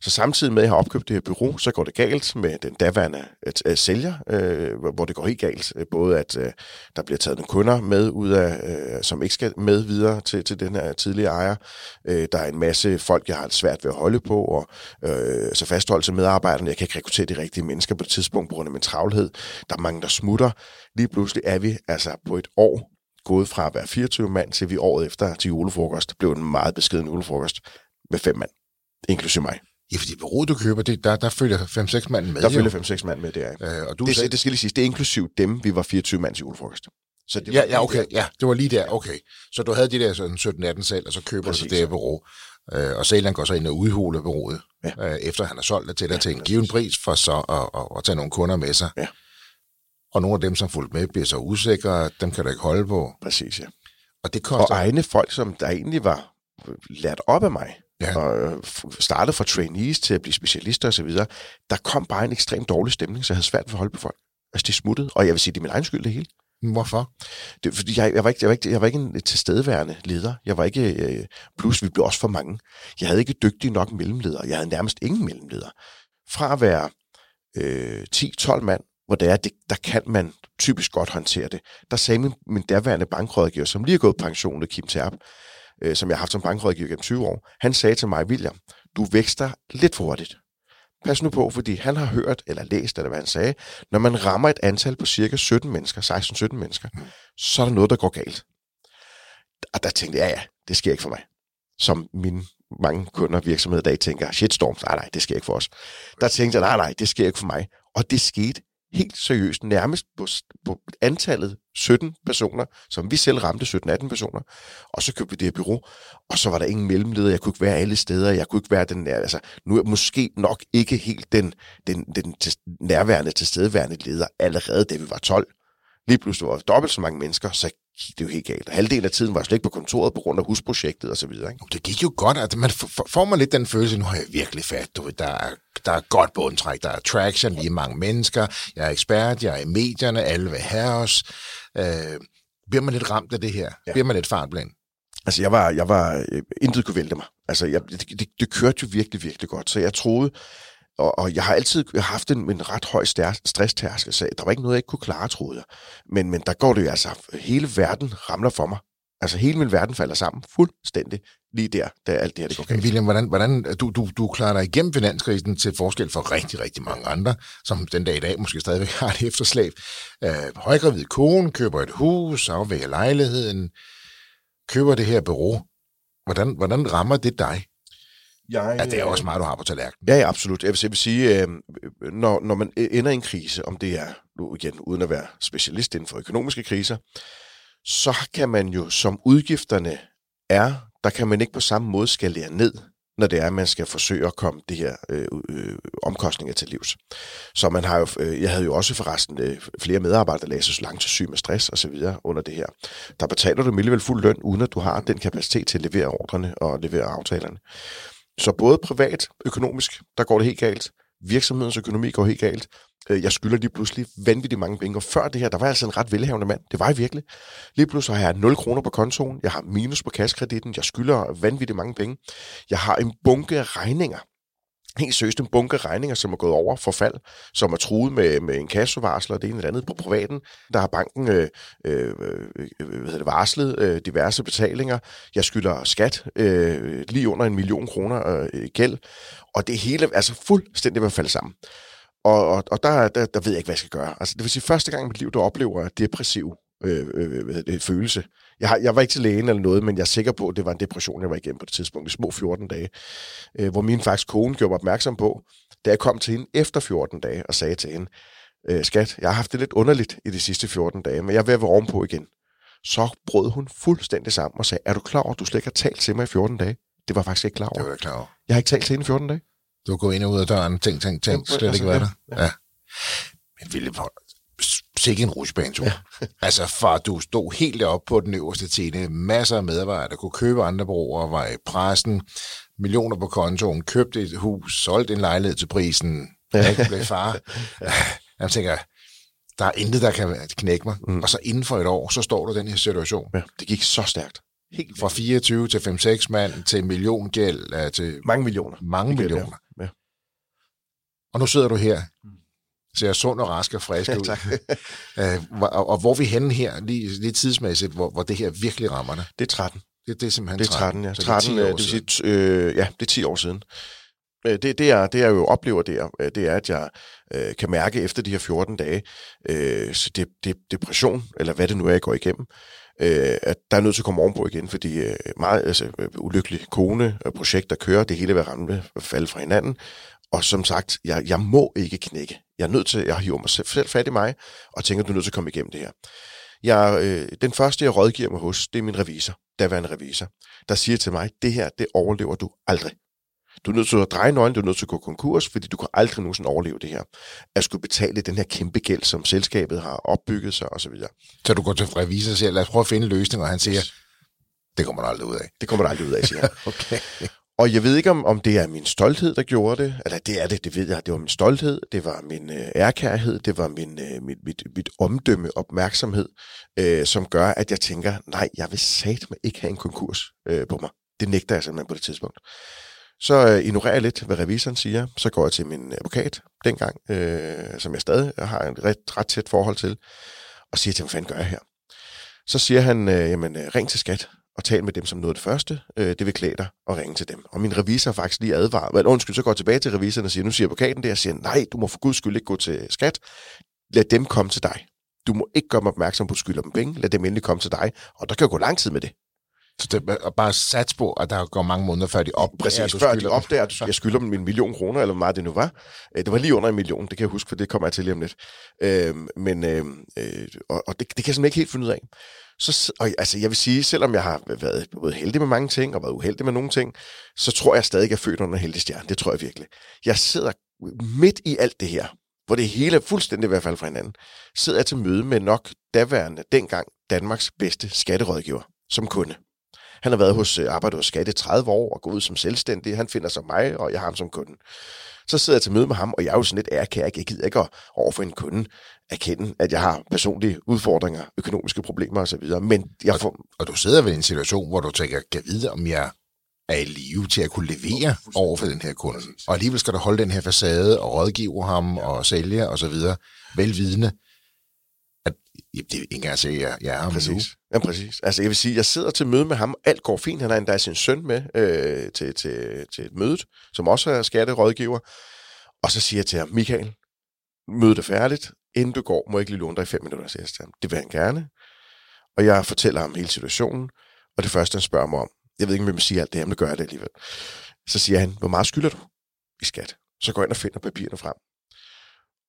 Så samtidig med, at jeg har opkøbt det her bureau, så går det galt med den daværende uh, sælger, øh, hvor det går helt galt. Øh, både at øh, der bliver taget nogle kunder med ud af, øh, som ikke skal med videre til, til den her tidligere ejer. Øh, der er en masse folk, jeg har svært ved at holde på, og øh, så fastholdelse medarbejderne. Jeg kan ikke rekruttere de rigtige mennesker på det tidspunkt på grund af min travlhed. Der er mange, der smutter. Lige pludselig er vi altså på et år gået fra at være 24 mand, til vi året efter til julefrokost blev en meget beskeden julefrokost med fem mand, inklusive mig. Ja, fordi bureauet, du køber, det, der, der følger 5-6 mand med. Der følger 5-6 mand med, det er. Øh, og du det, sagde... det, skal lige sige, det er inklusiv dem, vi var 24 mand til julefrokost. Så det var ja, ja, okay, der. ja, det var lige der, okay. Så du havde de der sådan 17-18 salg, og så køber præcis. du det her bureau. Øh, og Sæland går så ind og udhuler bureauet, ja. øh, efter han har solgt det til dig ja, til en given pris, for så at, at, at tage nogle kunder med sig. Ja. Og nogle af dem, som fulgte med, bliver så usikre, dem kan du ikke holde på. Præcis, ja. Og det koster... Og egne folk, som der egentlig var lært op af mig, Ja. og øh, startede fra trainees til at blive specialister osv., der kom bare en ekstremt dårlig stemning, så jeg havde svært ved at holde på folk. Altså, de smuttede, og jeg vil sige, det er min egen skyld det hele. Hvorfor? Det, fordi jeg, jeg, var ikke, jeg, var ikke, jeg var ikke en tilstedeværende leder. Jeg var ikke, øh, plus vi blev også for mange. Jeg havde ikke dygtige nok mellemledere. Jeg havde nærmest ingen mellemledere. Fra at være øh, 10-12 mand, hvor det er, det, der kan man typisk godt håndtere det. Der sagde min, min daværende bankrådgiver, som lige er gået på pension, Kim Terp, øh, som jeg har haft som bankrådgiver gennem 20 år, han sagde til mig, William, du vækster lidt for hurtigt. Pas nu på, fordi han har hørt eller læst, eller hvad han sagde, når man rammer et antal på cirka 17 mennesker, 16-17 mennesker, så er der noget, der går galt. Og der tænkte jeg, ja, ja, det sker ikke for mig. Som mine mange kunder og virksomheder i dag tænker, shitstorm, nej, nej, det sker ikke for os. Der tænkte jeg, nej, nej, det sker ikke for mig. Og det skete helt seriøst, nærmest på, på antallet 17 personer, som vi selv ramte, 17-18 personer. Og så købte vi det her bureau, og så var der ingen mellemleder. Jeg kunne ikke være alle steder. Jeg kunne ikke være den der, altså, nu er jeg måske nok ikke helt den, den, den til, nærværende, tilstedeværende leder, allerede da vi var 12. Lige pludselig var der dobbelt så mange mennesker, så gik det jo helt galt. Halvdelen af tiden var jeg slet ikke på kontoret på grund af husprojektet og så videre. Ikke? Det gik jo godt. at man f- får man lidt den følelse, nu har jeg virkelig fat. Du, ved, der, er, der er godt bundtræk, der er traction, vi er mange mennesker, jeg er ekspert, jeg er i medierne, alle vil have os. Øh, bliver man lidt ramt af det her? Ja. Bliver man lidt fartblind? Altså, jeg var, jeg var, øh, intet kunne vælte mig. Altså, jeg, det, det, det kørte jo virkelig, virkelig godt. Så jeg troede, og, og jeg har altid haft en, en ret høj stær- stresstærskel, så der var ikke noget, jeg ikke kunne klare, troede jeg. Men, men der går det jo altså, hele verden ramler for mig. Altså, hele min verden falder sammen fuldstændig lige der, da alt det her det går galt. William, hvordan, hvordan du, du, du klarer dig igennem finanskrisen til forskel for rigtig, rigtig mange andre, som den dag i dag måske stadigvæk har et efterslæb. Øh, højgravid kone, køber et hus, afvæger lejligheden, køber det her bureau. Hvordan, hvordan rammer det dig? Jeg, Ja, det er også meget, du har på tallerkenen. Ja, ja, absolut. Jeg vil, jeg vil sige, øh, når, når man ender i en krise, om det er, nu igen, uden at være specialist inden for økonomiske kriser, så kan man jo, som udgifterne er, der kan man ikke på samme måde skalere ned, når det er, at man skal forsøge at komme det her øh, øh, omkostninger til livs. Så man har jo, øh, jeg havde jo også forresten øh, flere medarbejdere, der lagde sig så langt til syg med stress og så videre under det her. Der betaler du alligevel fuld løn, uden at du har den kapacitet til at levere ordrene og levere aftalerne. Så både privat, økonomisk, der går det helt galt. Virksomhedens økonomi går helt galt. Øh, jeg skylder lige pludselig vanvittigt mange penge. Og før det her, der var jeg altså en ret velhavende mand. Det var jeg virkelig. Lige pludselig har jeg 0 kroner på kontoen. Jeg har minus på kaskreditten. Jeg skylder vanvittigt mange penge. Jeg har en bunke regninger. Helt seriøst en bunke regninger, som er gået over for fald, som er truet med, med en kassevarsel og det ene eller andet på privaten. Der har banken øh, øh, øh, hvad det, varslet øh, diverse betalinger. Jeg skylder skat øh, lige under en million kroner øh, gæld. Og det hele er altså fuldstændig ved at falde sammen. Og, og, og der, der, der ved jeg ikke, hvad jeg skal gøre. Altså, det vil sige, første gang i mit liv, der oplever depressiv øh, øh, hvad det, følelse. Jeg, har, jeg var ikke til lægen eller noget, men jeg er sikker på, at det var en depression, jeg var igennem på det tidspunkt, i små 14 dage. Øh, hvor min faktisk kone gjorde mig opmærksom på, da jeg kom til hende efter 14 dage og sagde til hende, øh, skat, jeg har haft det lidt underligt i de sidste 14 dage, men jeg er ved at være ovenpå igen. Så brød hun fuldstændig sammen og sagde, er du klar over, at du slet ikke har talt til mig i 14 dage? Det var jeg faktisk ikke klar Det over. var jeg klar over. Jeg har ikke talt til hende i 14 dage. Du gået ind og ud af døren, tænk, tænk, tænk, slet altså, ikke været ja, der. Ja. Men hvor- sikke en rutsjebanetur. Ja. altså, fra du stod helt deroppe på den øverste tine, masser af medarbejdere, der kunne købe andre broer, var i pressen, millioner på kontoen, købte et hus, solgte en lejlighed til prisen, ja. ikke blev far. Jeg tænker, der er intet, der kan knække mig. Mm. Og så inden for et år, så står du i den her situation. Ja, det gik så stærkt. Helt fra 24 til 5-6 mand, til milliongæld, ja, til Mange millioner. mange millioner. Ja. Og nu sidder du her, ser sund og rask og frisk Ja, ud. Øh, og, og hvor er vi henne her, lige, lige tidsmæssigt, hvor, hvor det her virkelig rammer dig? Det er 13. Det, det er simpelthen Det er 13, ja. Så 13, det er 10 øh, år det vil sige, øh, ja, det er 10 år siden. Øh, Det, det, jeg, det jeg jo oplever der, øh, det er, at jeg øh, kan mærke efter de her 14 dage, øh, så det, det, depression, eller hvad det nu er, jeg går igennem, øh, at der er nødt til at komme ovenpå igen, fordi øh, meget altså, øh, ulykkelig kone, øh, projekt, der kører, det hele vil ramme og falde fra hinanden. Og som sagt, jeg, jeg må ikke knække. Jeg er nødt til, jeg hiver mig selv, fat i mig, og tænker, du er nødt til at komme igennem det her. Jeg, øh, den første, jeg rådgiver mig hos, det er min revisor, daværende revisor, der siger til mig, det her, det overlever du aldrig. Du er nødt til at dreje nøglen, du er nødt til at gå konkurs, fordi du kan aldrig nogensinde overleve det her. At skulle betale den her kæmpe gæld, som selskabet har opbygget sig osv. Så du går til revisor og siger, lad os prøve at finde en løsning, og han siger, Det kommer man aldrig ud af. Det kommer der aldrig ud af, siger han. Okay. Og jeg ved ikke, om, om det er min stolthed, der gjorde det. Eller det er det, det ved jeg. Det var min stolthed, det var min øh, ærkærhed, det var min, øh, mit, mit, mit omdømme, opmærksomhed, øh, som gør, at jeg tænker, nej, jeg vil satme ikke have en konkurs øh, på mig. Det nægter jeg simpelthen på det tidspunkt. Så øh, ignorerer jeg lidt, hvad revisoren siger. Så går jeg til min advokat dengang, øh, som jeg stadig har et ret, ret tæt forhold til, og siger til ham, hvad fanden gør jeg her? Så siger han, øh, jamen øh, ring til skat og tal med dem som noget af det første. Øh, det vil klæde dig at ringe til dem. Og min revisor faktisk lige advaret. Men undskyld, så går jeg tilbage til revisoren og siger, nu siger advokaten det, og siger, nej, du må for guds skyld ikke gå til skat. Lad dem komme til dig. Du må ikke gøre mig opmærksom på, at du skylder dem penge. Lad dem endelig komme til dig. Og der kan jo gå lang tid med det. Så det er bare sats på, at der går mange måneder, før de opdager, Præcis, du før de dem. opdager, at jeg skylder dem en million kroner, eller hvor meget det nu var. Øh, Det var lige under en million, det kan jeg huske, for det kommer jeg til lige om lidt. Øhm, men, øhm, øh, og, og det, det kan jeg simpelthen ikke helt finde ud af. Så, og, altså, jeg vil sige, selvom jeg har været både heldig med mange ting, og været uheldig med nogle ting, så tror jeg stadig, at jeg er født under en heldig stjerne. Det tror jeg virkelig. Jeg sidder midt i alt det her, hvor det hele er fuldstændig i hvert fald fra hinanden, sidder jeg til møde med nok daværende, dengang Danmarks bedste skatterådgiver som kunde. Han har været hos, øh, arbejdet hos Skat i 30 år og gået ud som selvstændig. Han finder sig mig, og jeg har ham som kunde. Så sidder jeg til møde med ham, og jeg er jo sådan lidt ærkær. Jeg gider ikke at overfor en kunde erkende, at jeg har personlige udfordringer, økonomiske problemer osv. Men jeg får... Og du sidder ved en situation, hvor du tænker, kan vide, om jeg er i live til at kunne levere over for den her kunde. Og alligevel skal du holde den her facade og rådgive ham og sælge og så videre, velvidende, at jamen, det er ikke engang at jeg, jeg er ham nu. Præcis. Ja, præcis. Altså, jeg vil sige, jeg sidder til møde med ham, alt går fint. Han har endda sin søn med øh, til, til, til et møde, som også er skatterådgiver. Og så siger jeg til ham, Michael, mødet er færdigt. Inden du går, må jeg ikke lige låne dig i fem minutter, siger jeg til ham. Det vil han gerne. Og jeg fortæller ham hele situationen. Og det første, han spørger mig om, jeg ved ikke, om jeg må sige alt det her, men det gør jeg det alligevel. Så siger han, hvor meget skylder du i skat? Så går jeg ind og finder papirerne frem.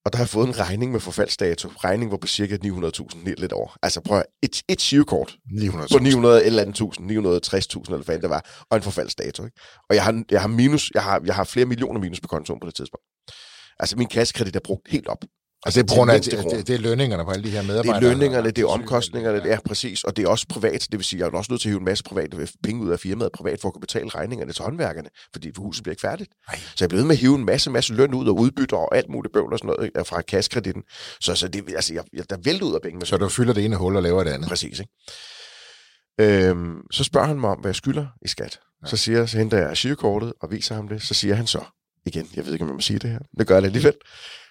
Og der har jeg fået en regning med forfaldsdato. Regning var på cirka 900.000, lidt over. Altså prøv at, et, et sivkort 900 på 900 eller andet tusind, 960.000 eller hvad det var, og en forfaldsdato. Ikke? Og jeg har, jeg har minus, jeg har, jeg har flere millioner minus på kontoen på det tidspunkt. Altså min kassekredit er brugt helt op. Altså det er på grund af, det, det, det er lønningerne på alle de her Det medarbejdere. er lønningerne, det er omkostningerne, det er præcis, og det er også privat. Det vil sige, jeg er også nødt til at hive en masse private penge ud af firmaet privat for at kunne betale regningerne til håndværkerne, fordi huset bliver ikke færdigt. Ej. Så jeg er blevet ved med at hive en masse, masse løn ud og udbytter og alt muligt bøvl og sådan noget fra kassekreditten. Så, så det, altså, jeg, jeg, der vælter ud af penge. Så du fylder det ene hul og laver det andet. Præcis, ikke? Øhm, så spørger han mig om, hvad jeg skylder i skat. Ja. Så, siger, jeg- så henter jeg girokortet og viser ham det. Så siger han så, igen, jeg ved ikke, om jeg må sige det her, det gør jeg det alligevel.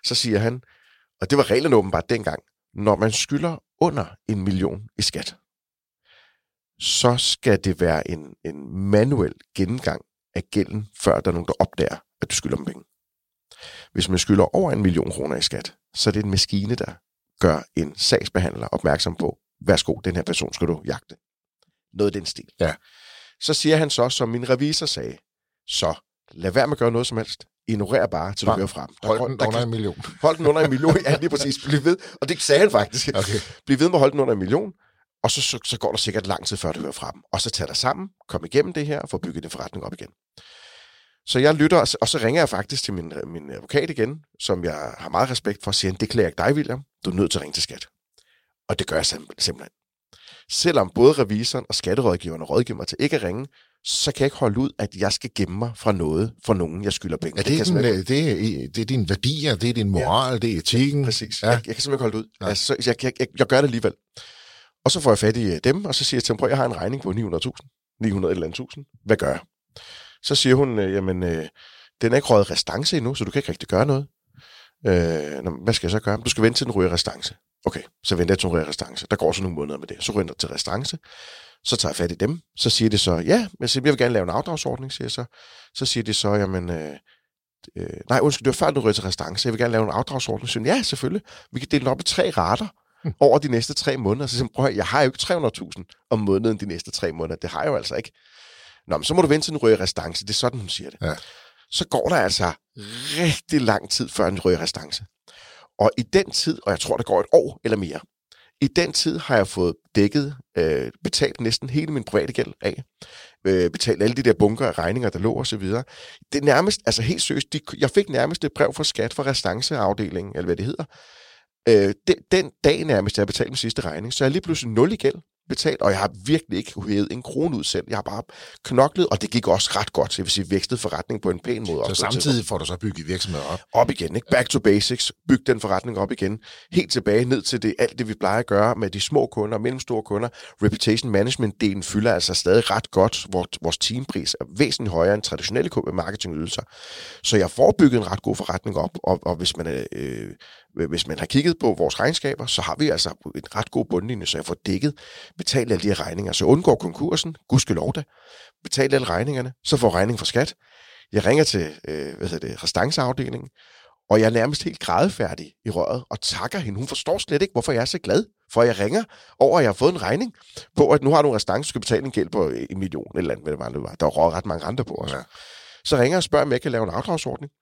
Så siger han, og det var reglerne åbenbart dengang, når man skylder under en million i skat, så skal det være en, en manuel gennemgang af gælden, før der er nogen, der opdager, at du skylder dem penge. Hvis man skylder over en million kroner i skat, så er det en maskine, der gør en sagsbehandler opmærksom på, værsgo, den her person skal du jagte. Noget af den stil. Ja. Så siger han så, som min revisor sagde, så lad være med at gøre noget som helst. Ignorer bare, til du hører frem. Der, Hold den der under kan, en million. hold den under en million. Ja, lige præcis. Bliv ved. Og det sagde han faktisk. Okay. Bliv ved med at holde den under en million. Og så, så, så går der sikkert lang tid, før du hører fra dem. Og så tager dig sammen, kom igennem det her, og få bygget din forretning op igen. Så jeg lytter, og så- ringer jeg faktisk til min, min advokat igen, som jeg har meget respekt for, og siger, det klæder ikke dig, William. Du er nødt til at ringe til skat. Og det gør jeg simp- simpelthen. Selvom både revisoren og skatterådgiverne rådgiver mig til ikke at ringe, så kan jeg ikke holde ud, at jeg skal gemme mig fra noget, fra nogen, jeg skylder penge. Ja, det, er jeg din, øh, det, er, det er dine værdier, det er din moral, det er etikken. Præcis. Ja. Ja. Jeg, jeg kan simpelthen ikke holde det ud. Nej. Altså, så jeg, jeg, jeg, jeg gør det alligevel. Og så får jeg fat i øh, dem, og så siger jeg til dem, prøv, jeg har en regning på 900.000. 900 eller andet tusind. Hvad gør jeg? Så siger hun, øh, jamen, øh, den er ikke røget restance endnu, så du kan ikke rigtig gøre noget. Øh, hvad skal jeg så gøre? Du skal vente til den ryger restance. Okay, så venter jeg til restance. Der går så nogle måneder med det. Så ryger jeg til restance. Så tager jeg fat i dem. Så siger de så, ja, men jeg vil gerne lave en afdragsordning, siger jeg så. Så siger de så, jamen, øh, øh, nej, undskyld, det var før du ryger til restance. Jeg vil gerne lave en afdragsordning. Så siger, jeg, ja, selvfølgelig. Vi kan dele den op i tre rater over de næste tre måneder. Så siger jeg, prøv jeg har jo ikke 300.000 om måneden de næste tre måneder. Det har jeg jo altså ikke. Nå, men så må du vente til den ryger restance. Det er sådan, hun siger det. Ja. Så går der altså rigtig lang tid, før den ryger restance. Og i den tid, og jeg tror, der går et år eller mere, i den tid har jeg fået dækket, øh, betalt næsten hele min private gæld af. Øh, betalt alle de der bunker af regninger, der lå og så videre. Det er nærmest, altså helt seriøst, de, jeg fik nærmest et brev fra skat fra restanceafdelingen, eller hvad det hedder. Øh, den, den dag nærmest, jeg betalte min sidste regning, så er jeg lige pludselig nul i gæld betalt, og jeg har virkelig ikke hævet en krone ud selv. Jeg har bare knoklet, og det gik også ret godt. Jeg vil sige, vækstet forretning på en pæn måde. Så samtidig får du så bygget virksomheden op? Op igen, ikke? Back to basics. Byg den forretning op igen. Helt tilbage ned til det, alt det, vi plejer at gøre med de små kunder, mellemstore kunder. Reputation management-delen fylder altså stadig ret godt. Vores, teampris er væsentligt højere end traditionelle marketingydelser. Så jeg får bygget en ret god forretning op, og, og hvis man er, øh, hvis man har kigget på vores regnskaber, så har vi altså en ret god bundlinje, så jeg får dækket, betalt alle de her regninger, så undgår konkursen, gudskelov da, betalt alle regningerne, så får regning for skat. Jeg ringer til øh, hvad hedder det, restanceafdelingen, og jeg er nærmest helt grædefærdig i røret og takker hende. Hun forstår slet ikke, hvorfor jeg er så glad, for jeg ringer over, at jeg har fået en regning på, at nu har du en restance, skal betale en gæld på en million, eller andet, hvad det var, det var. Der var ret mange renter på os. Ja. Så ringer jeg og spørger, om jeg kan lave en afdragsordning.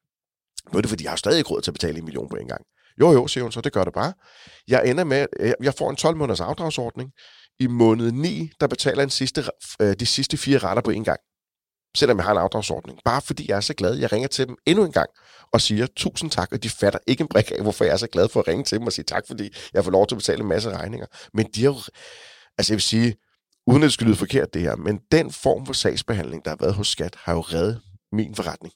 Nu er det, fordi jeg har stadig ikke råd til at betale en million på en gang. Jo, jo, siger hun så, det gør det bare. Jeg ender med, jeg får en 12 måneders afdragsordning. I måned 9, der betaler en sidste, øh, de sidste fire retter på en gang. Selvom jeg har en afdragsordning. Bare fordi jeg er så glad. Jeg ringer til dem endnu en gang og siger tusind tak, og de fatter ikke en brik af, hvorfor jeg er så glad for at ringe til dem og sige tak, fordi jeg får lov til at betale en masse regninger. Men de har jo, altså jeg vil sige, uden at det skal lyde forkert det her, men den form for sagsbehandling, der har været hos Skat, har jo reddet min forretning.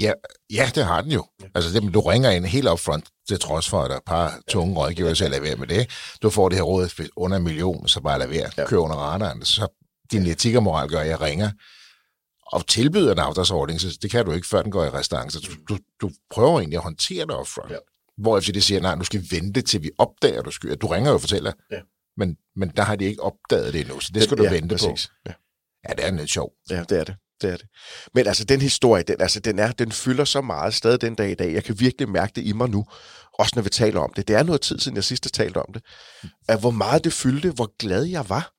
Ja, ja, det har den jo. Ja. Altså, det, du ringer ind helt up front, til trods for, at der er et par tunge rådgiver, så lade være med det. Du får det her råd under en million, så bare lad være. Ja. Kør under radaren. Så din etik og moral gør, at jeg ringer og tilbyder en afdragsordning, så det kan du ikke, før den går i restance. Du, du, du prøver egentlig at håndtere det upfront. Ja. Hvorefter det siger, nej, du skal vente til vi opdager, du skal. Du ringer jo og fortæller, ja. men, men der har de ikke opdaget det endnu, så det skal det, du ja, vente præcis. på. Ja. ja, det er lidt sjovt. Ja, det er det det er det. Men altså, den historie, den, altså, den, er, den fylder så meget stadig den dag i dag. Jeg kan virkelig mærke det i mig nu, også når vi taler om det. Det er noget tid siden, jeg sidst har talt om det. At hvor meget det fyldte, hvor glad jeg var.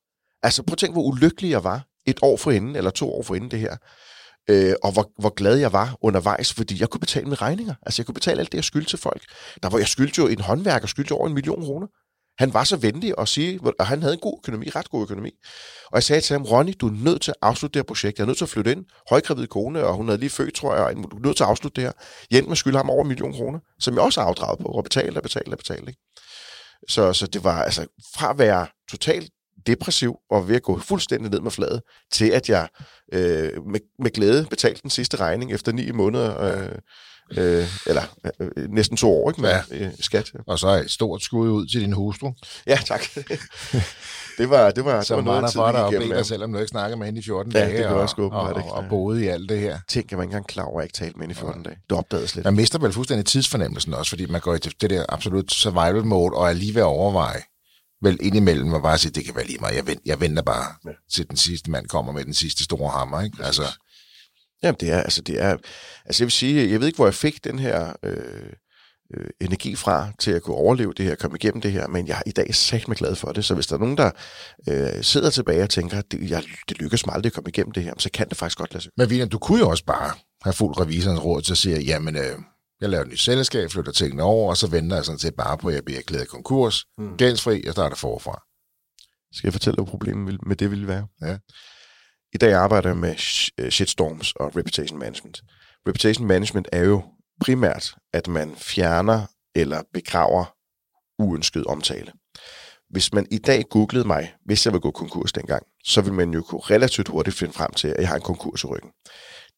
Altså, prøv at tænke, hvor ulykkelig jeg var et år for inden, eller to år for inden det her. Øh, og hvor, hvor glad jeg var undervejs, fordi jeg kunne betale mine regninger. Altså, jeg kunne betale alt det, jeg skyldte til folk. Der var jeg skyldte jo en håndværker, skyldte over en million kroner. Han var så venlig at sige, og han havde en god økonomi, ret god økonomi. Og jeg sagde til ham, Ronny, du er nødt til at afslutte det her projekt. Jeg er nødt til at flytte ind. Højgravid kone, og hun havde lige født, tror jeg, og du er nødt til at afslutte det her. Jens med skylde ham over en million kroner, som jeg også har afdraget på, og betalt og betalt og betalt. Ikke? Så, så det var altså fra at være totalt depressiv og ved at gå fuldstændig ned med fladet, til at jeg øh, med, med glæde betalte den sidste regning efter ni måneder. Øh, øh, eller øh, næsten to år, ikke, med ja. øh, skat. Og så et stort skud ud til din hustru. Ja, tak. det var, det var, så det var noget for dig og dig, selvom du ikke snakkede med hende i 14 ja, dage. det og, også og, og, og, og boede i alt det her. Tænk, jeg var ikke engang klar over, at jeg ikke talte med hende i 14 ja. dage. Det opdagede slet. Man mister vel fuldstændig tidsfornemmelsen også, fordi man går i det der absolut survival mode, og er lige ved at overveje, vel indimellem og bare sige, det kan være lige meget, jeg, venter, jeg venter bare ja. til den sidste mand kommer med den sidste store hammer. Ikke? Altså, Jamen, det er, altså, det er, altså jeg vil sige, jeg ved ikke, hvor jeg fik den her øh, øh, energi fra til at kunne overleve det her, komme igennem det her, men jeg er i dag sagt mig glad for det, så hvis der er nogen, der øh, sidder tilbage og tænker, det, jeg, det lykkes mig aldrig at komme igennem det her, så kan det faktisk godt lade sig. Men William, du kunne jo også bare have fuldt revisorens råd til at sige, jamen, øh, jeg laver et nyt selskab, flytter tingene over, og så venter jeg sådan set bare på, at jeg bliver erklæret konkurs, mm. gældsfri, og starter forfra. Skal jeg fortælle, hvad problemet med det ville være? Ja. I dag arbejder jeg med øh, shitstorms og reputation management. Reputation management er jo primært, at man fjerner eller begraver uønsket omtale. Hvis man i dag googlede mig, hvis jeg ville gå konkurs dengang, så ville man jo kunne relativt hurtigt finde frem til, at jeg har en konkurs i ryggen.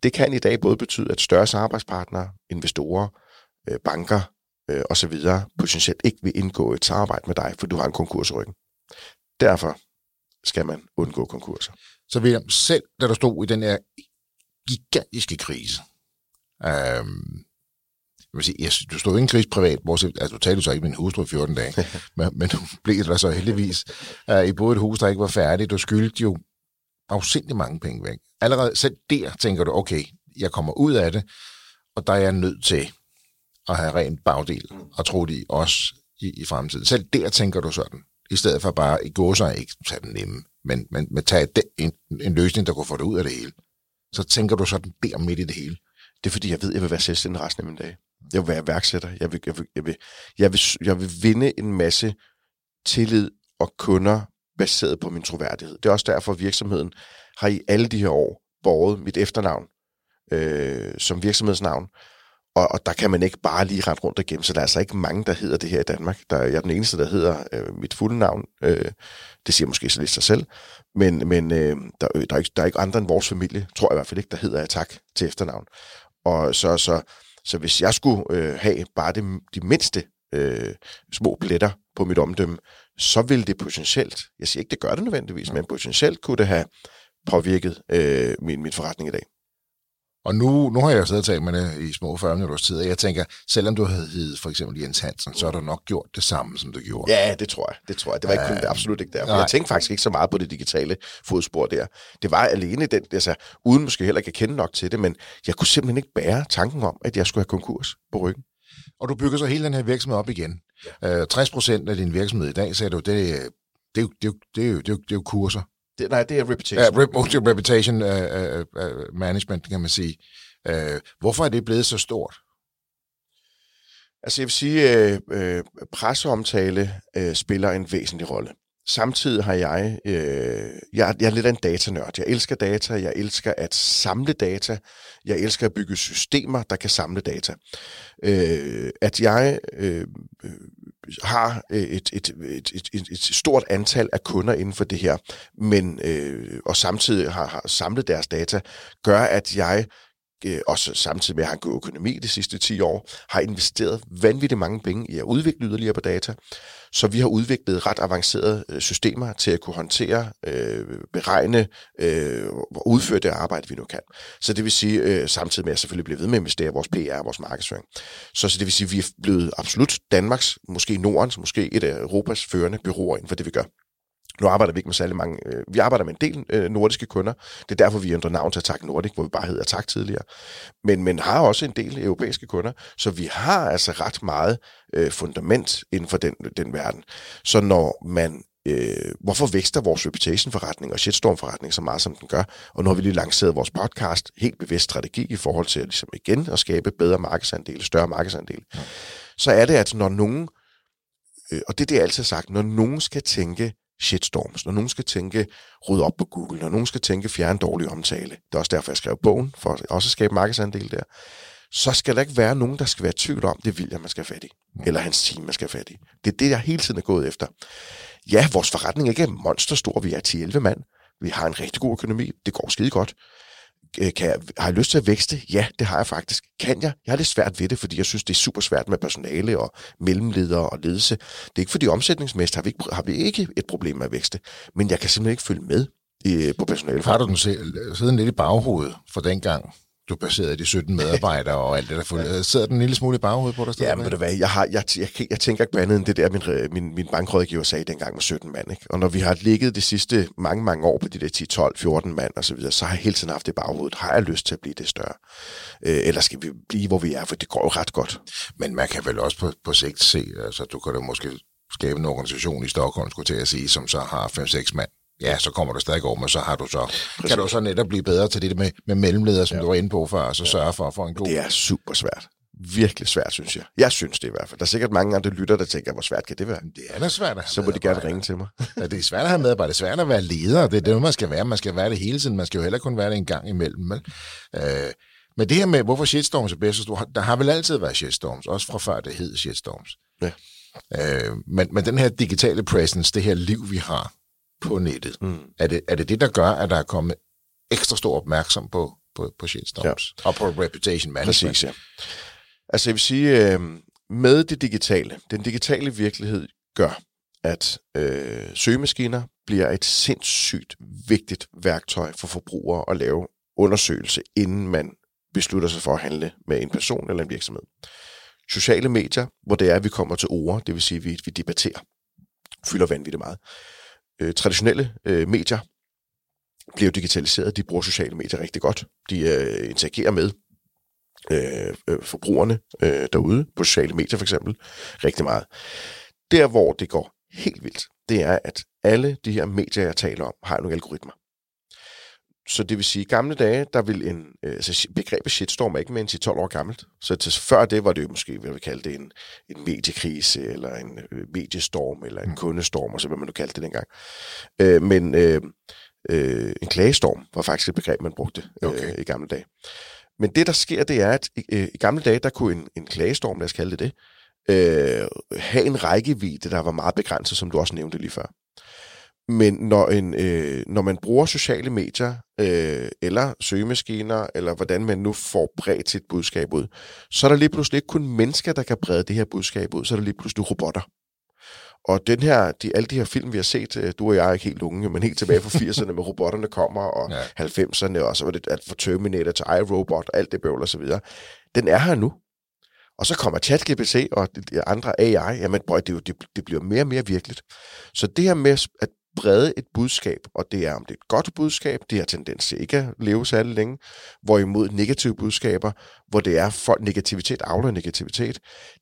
Det kan i dag både betyde, at større samarbejdspartnere, investorer, øh, banker øh, osv. potentielt ikke vil indgå et samarbejde med dig, for du har en konkurs i ryggen. Derfor skal man undgå konkurser. Så William, selv da du stod i den her gigantiske krise, øhm, jeg vil sige, jeg, du stod i en krise privat, bortset, altså du talte så ikke med en hustru i 14 dage, men, men du blev der så heldigvis uh, i både et hus, der ikke var færdigt. Du skyldte jo afsindelig mange penge væk. Allerede selv der tænker du, okay, jeg kommer ud af det, og der er jeg nødt til at have rent bagdel og tro det også i, i fremtiden. Selv der tænker du sådan, i stedet for bare i går så ikke tage den nemme men, men, men tage en, en løsning, der kunne få det ud af det hele. Så tænker du sådan der midt i det hele. Det er fordi, jeg ved, at jeg vil være selvstændig resten af min dag. Jeg vil være værksætter. Jeg vil, jeg vil, jeg vil, jeg vil, jeg vil vinde en masse tillid og kunder baseret på min troværdighed. Det er også derfor, at virksomheden har i alle de her år båret mit efternavn øh, som virksomhedsnavn. Og, og der kan man ikke bare lige rende rundt og gemme, så der er altså ikke mange, der hedder det her i Danmark. Der, jeg er den eneste, der hedder øh, mit fulde navn. Øh, det siger måske så lidt sig selv. Men, men øh, der, der, er ikke, der er ikke andre end vores familie, tror jeg i hvert fald ikke, der hedder Attack til efternavn. Og så, så, så hvis jeg skulle øh, have bare det, de mindste øh, små pletter på mit omdømme, så vil det potentielt, jeg siger ikke, det gør det nødvendigvis, men potentielt kunne det have påvirket øh, min, min forretning i dag. Og nu, nu har jeg jo siddet og talt med det i små 40 minutters tid, og jeg tænker, selvom du havde heddet for eksempel Jens Hansen, så har du nok gjort det samme, som du gjorde. Ja, det tror jeg. Det tror jeg. Det var ikke kun det, absolut ikke der. Jeg tænkte faktisk ikke så meget på det digitale fodspor der. Det var alene den, altså, uden måske heller ikke at kende nok til det, men jeg kunne simpelthen ikke bære tanken om, at jeg skulle have konkurs på ryggen. Og du bygger så hele den her virksomhed op igen. Ja. Øh, 60 procent af din virksomhed i dag, sagde du, det, det, det, det, jo, det, er jo, det er jo kurser. Det, nej, det er reputation. Rep, reputation uh, uh, management, kan man sige. Uh, hvorfor er det blevet så stort? Altså jeg vil sige, uh, uh, presseomtale uh, spiller en væsentlig rolle. Samtidig har jeg, øh, jeg, jeg er lidt af en datanørd. Jeg elsker data, jeg elsker at samle data, jeg elsker at bygge systemer, der kan samle data. Øh, at jeg øh, har øh, et, et, et, et, et, et stort antal af kunder inden for det her, men øh, og samtidig har, har samlet deres data, gør, at jeg øh, også samtidig med at han en økonomi de sidste 10 år, har investeret vanvittigt mange penge i at udvikle yderligere på data. Så vi har udviklet ret avancerede øh, systemer til at kunne håndtere, øh, beregne øh, og udføre det arbejde, vi nu kan. Så det vil sige, øh, samtidig med at selvfølgelig blive ved med at investere i vores PR og vores markedsføring. Så, så det vil sige, at vi er blevet absolut Danmarks, måske Nordens, måske et af Europas førende byråer inden for det, vi gør. Nu arbejder vi ikke med særlig mange. Øh, vi arbejder med en del øh, nordiske kunder. Det er derfor, vi ændrer navn til Attack Nordic, hvor vi bare hedder Attack tidligere. Men, men har også en del europæiske kunder. Så vi har altså ret meget øh, fundament inden for den, den verden. Så når man øh, hvorfor vækster vores reputation-forretning og shitstorm-forretning så meget, som den gør? Og nu har vi lige lanceret vores podcast, helt bevidst strategi i forhold til ligesom igen at skabe bedre markedsandel, større markedsandel. Ja. Så er det, at når nogen, øh, og det er det, jeg altid har sagt, når nogen skal tænke shitstorms, når nogen skal tænke rydde op på Google, når nogen skal tænke fjerne dårlig omtale, det er også derfor, jeg skrev bogen, for at også skabe markedsandel der, så skal der ikke være nogen, der skal være tvivl om, det er William, man skal have fat i, eller hans team, man skal have fat i. Det er det, jeg hele tiden er gået efter. Ja, vores forretning er ikke monsterstor, vi er 10-11 mand, vi har en rigtig god økonomi, det går skide godt. Øh, kan jeg, har jeg lyst til at vækste? Ja, det har jeg faktisk. Kan jeg? Jeg har lidt svært ved det, fordi jeg synes, det er super svært med personale og mellemledere og ledelse. Det er ikke fordi omsætningsmæssigt har vi ikke, har vi ikke et problem med at vækste, men jeg kan simpelthen ikke følge med øh, på personale. Har du den siden lidt i baghovedet for dengang, du baserede de 17 medarbejdere og alt det der. Ja. Sidder den en lille smule i baghovedet på dig? Ja, men ved du hvad, jeg, har, jeg, jeg, jeg, jeg tænker ikke på andet end det der, min, min, min bankrådgiver sagde dengang med 17 mand. Ikke? Og når vi har ligget de sidste mange, mange år på de der 10, 12, 14 mand og så videre, så har jeg hele tiden haft det i baghovedet. Har jeg lyst til at blive det større? Øh, eller skal vi blive, hvor vi er? For det går jo ret godt. Men man kan vel også på, på sigt se, altså du kan da måske skabe en organisation i Stockholm, skulle til at sige, som så har 5-6 mand ja, så kommer du stadig over, men så har du så, Præcis. kan du så netop blive bedre til det med, med mellemledere, som ja. du var inde på før, og så ja. sørge for at få en god... Det er super svært. Virkelig svært, synes jeg. Jeg synes det i hvert fald. Der er sikkert mange andre lytter, der tænker, hvor svært kan det være? Det er da svært at Så må de gerne ringe til mig. ja, det er svært at have medarbejde. Det er svært at være leder. Det er det, man skal være. Man skal være det hele tiden. Man skal jo heller kun være det en gang imellem. Vel? Øh, men det her med, hvorfor shitstorms er bedst, der har vel altid været shitstorms, også fra før det hed shitstorms. Ja. Øh, men, men den her digitale presence, det her liv, vi har, på nettet. Mm. Er, det, er det det, der gør, at der er kommet ekstra stor opmærksom på, på, på shitstorms ja. og på reputation management? Præcis, ja. Altså jeg vil sige, øh, med det digitale, den digitale virkelighed gør, at øh, søgemaskiner bliver et sindssygt vigtigt værktøj for forbrugere at lave undersøgelse, inden man beslutter sig for at handle med en person eller en virksomhed. Sociale medier, hvor det er, at vi kommer til ord, det vil sige, at vi, vi debatterer, fylder vanvittigt meget øh, traditionelle øh, medier bliver digitaliseret. De bruger sociale medier rigtig godt. De øh, interagerer med øh, øh, forbrugerne øh, derude på sociale medier for eksempel rigtig meget. Der, hvor det går helt vildt, det er, at alle de her medier, jeg taler om, har nogle algoritmer. Så det vil sige, at i gamle dage, der vil en, øh, altså begrebet shitstorm er ikke mere end 10-12 år gammelt. Så til, før det var det jo måske, hvad vi kalde det, en, en mediekrise, eller en øh, mediestorm, eller en mm. kundestorm, og så hvad man nu kaldte det dengang. Øh, men øh, øh, en klagestorm var faktisk et begreb, man brugte øh, okay. i gamle dage. Men det, der sker, det er, at i, øh, i gamle dage, der kunne en, en klagestorm, lad os kalde det det, øh, have en rækkevidde, der var meget begrænset, som du også nævnte lige før. Men når, en, øh, når man bruger sociale medier, øh, eller søgemaskiner, eller hvordan man nu får bredt sit budskab ud, så er der lige pludselig ikke kun mennesker, der kan brede det her budskab ud, så er der lige pludselig robotter. Og den her, de, alle de her film, vi har set, øh, du og jeg er ikke helt unge, men helt tilbage fra 80'erne med robotterne kommer, og ja. 90'erne, og så var det alt fra Terminator til iRobot, og alt det bøvl og så videre. Den er her nu. Og så kommer ChatGPT og de andre AI, jamen boy, det, det, det bliver mere og mere virkeligt. Så det her med at brede et budskab, og det er, om det er et godt budskab, det har tendens til ikke at leve særlig længe, hvorimod negative budskaber, hvor det er for negativitet afler negativitet,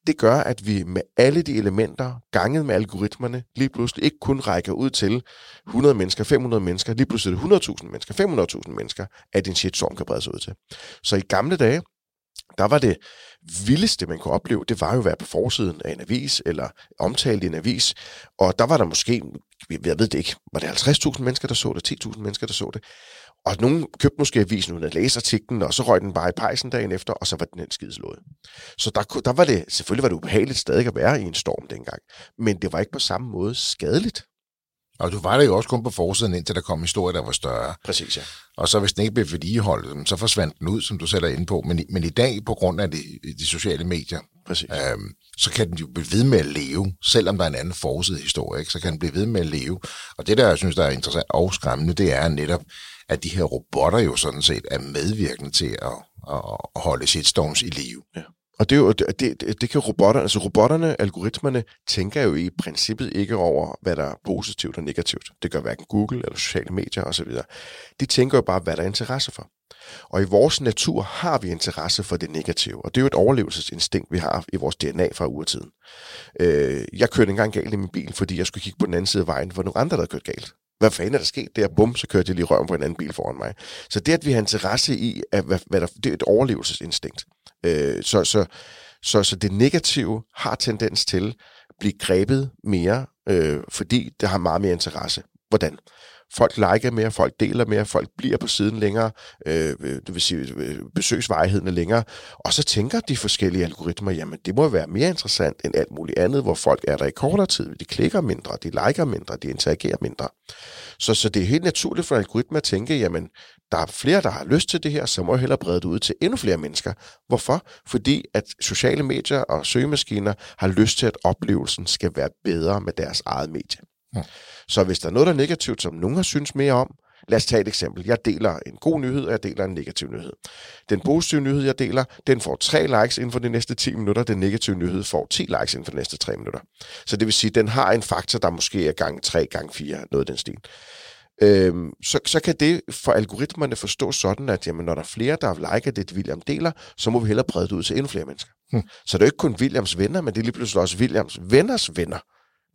det gør, at vi med alle de elementer, ganget med algoritmerne, lige pludselig ikke kun rækker ud til 100 mennesker, 500 mennesker, lige pludselig 100.000 mennesker, 500.000 mennesker, at en shitstorm kan brede sig ud til. Så i gamle dage, der var det vildeste, man kunne opleve, det var jo at være på forsiden af en avis, eller omtalt i en avis, og der var der måske, jeg ved det ikke, var det 50.000 mennesker, der så det, 10.000 mennesker, der så det, og nogen købte måske avisen uden at læse artiklen, og så røg den bare i pejsen dagen efter, og så var den en skideslået. Så der, der var det, selvfølgelig var det ubehageligt stadig at være i en storm dengang, men det var ikke på samme måde skadeligt. Og du var der jo også kun på forsiden, indtil der kom historie, der var større. Præcis, ja. Og så hvis den ikke blev vedligeholdt, så forsvandt den ud, som du sætter ind på. Men, i, men i dag, på grund af de, de sociale medier, Præcis. Øhm, så kan den jo blive ved med at leve, selvom der er en anden forside historie, ikke? så kan den blive ved med at leve. Og det, der jeg synes, der er interessant og skræmmende, det er netop, at de her robotter jo sådan set er medvirkende til at, at, at holde shitstorms i live. Ja. Og det, er jo, det, det, det kan robotterne, altså robotterne, algoritmerne, tænker jo i princippet ikke over, hvad der er positivt og negativt. Det gør hverken Google eller sociale medier osv. De tænker jo bare, hvad der er interesse for. Og i vores natur har vi interesse for det negative, og det er jo et overlevelsesinstinkt, vi har i vores DNA fra urtiden. Øh, jeg kørte engang galt i min bil, fordi jeg skulle kigge på den anden side af vejen, hvor nogle andre, der havde kørt galt. Hvad fanden er der sket der? Bum, så kørte jeg lige røven på en anden bil foran mig. Så det, at vi har interesse i, at, hvad, hvad der, det er et overlevelsesinstinkt. Øh, så, så, så, så det negative har tendens til at blive grebet mere, øh, fordi det har meget mere interesse. Hvordan? Folk liker mere, folk deler mere, folk bliver på siden længere, øh, øh det vil sige øh, besøgsvejheden er længere, og så tænker de forskellige algoritmer, jamen det må være mere interessant end alt muligt andet, hvor folk er der i kortere tid, de klikker mindre, de liker mindre, de interagerer mindre. Så, så det er helt naturligt for algoritmer at tænke, jamen der er flere, der har lyst til det her, så må jeg hellere brede det ud til endnu flere mennesker. Hvorfor? Fordi at sociale medier og søgemaskiner har lyst til, at oplevelsen skal være bedre med deres eget medie. Ja. Så hvis der er noget, der er negativt, som nogen har synes mere om, lad os tage et eksempel. Jeg deler en god nyhed, og jeg deler en negativ nyhed. Den positive nyhed, jeg deler, den får 3 likes inden for de næste 10 minutter. Den negative nyhed får 10 likes inden for de næste 3 minutter. Så det vil sige, at den har en faktor, der måske er gang 3, gang 4, noget af den stil. Øhm, så, så kan det for algoritmerne forstå sådan, at jamen, når der er flere, der liker det, William deler, så må vi hellere brede det ud til endnu flere mennesker. Hmm. Så det er ikke kun Williams venner, men det er lige pludselig også Williams venners venner,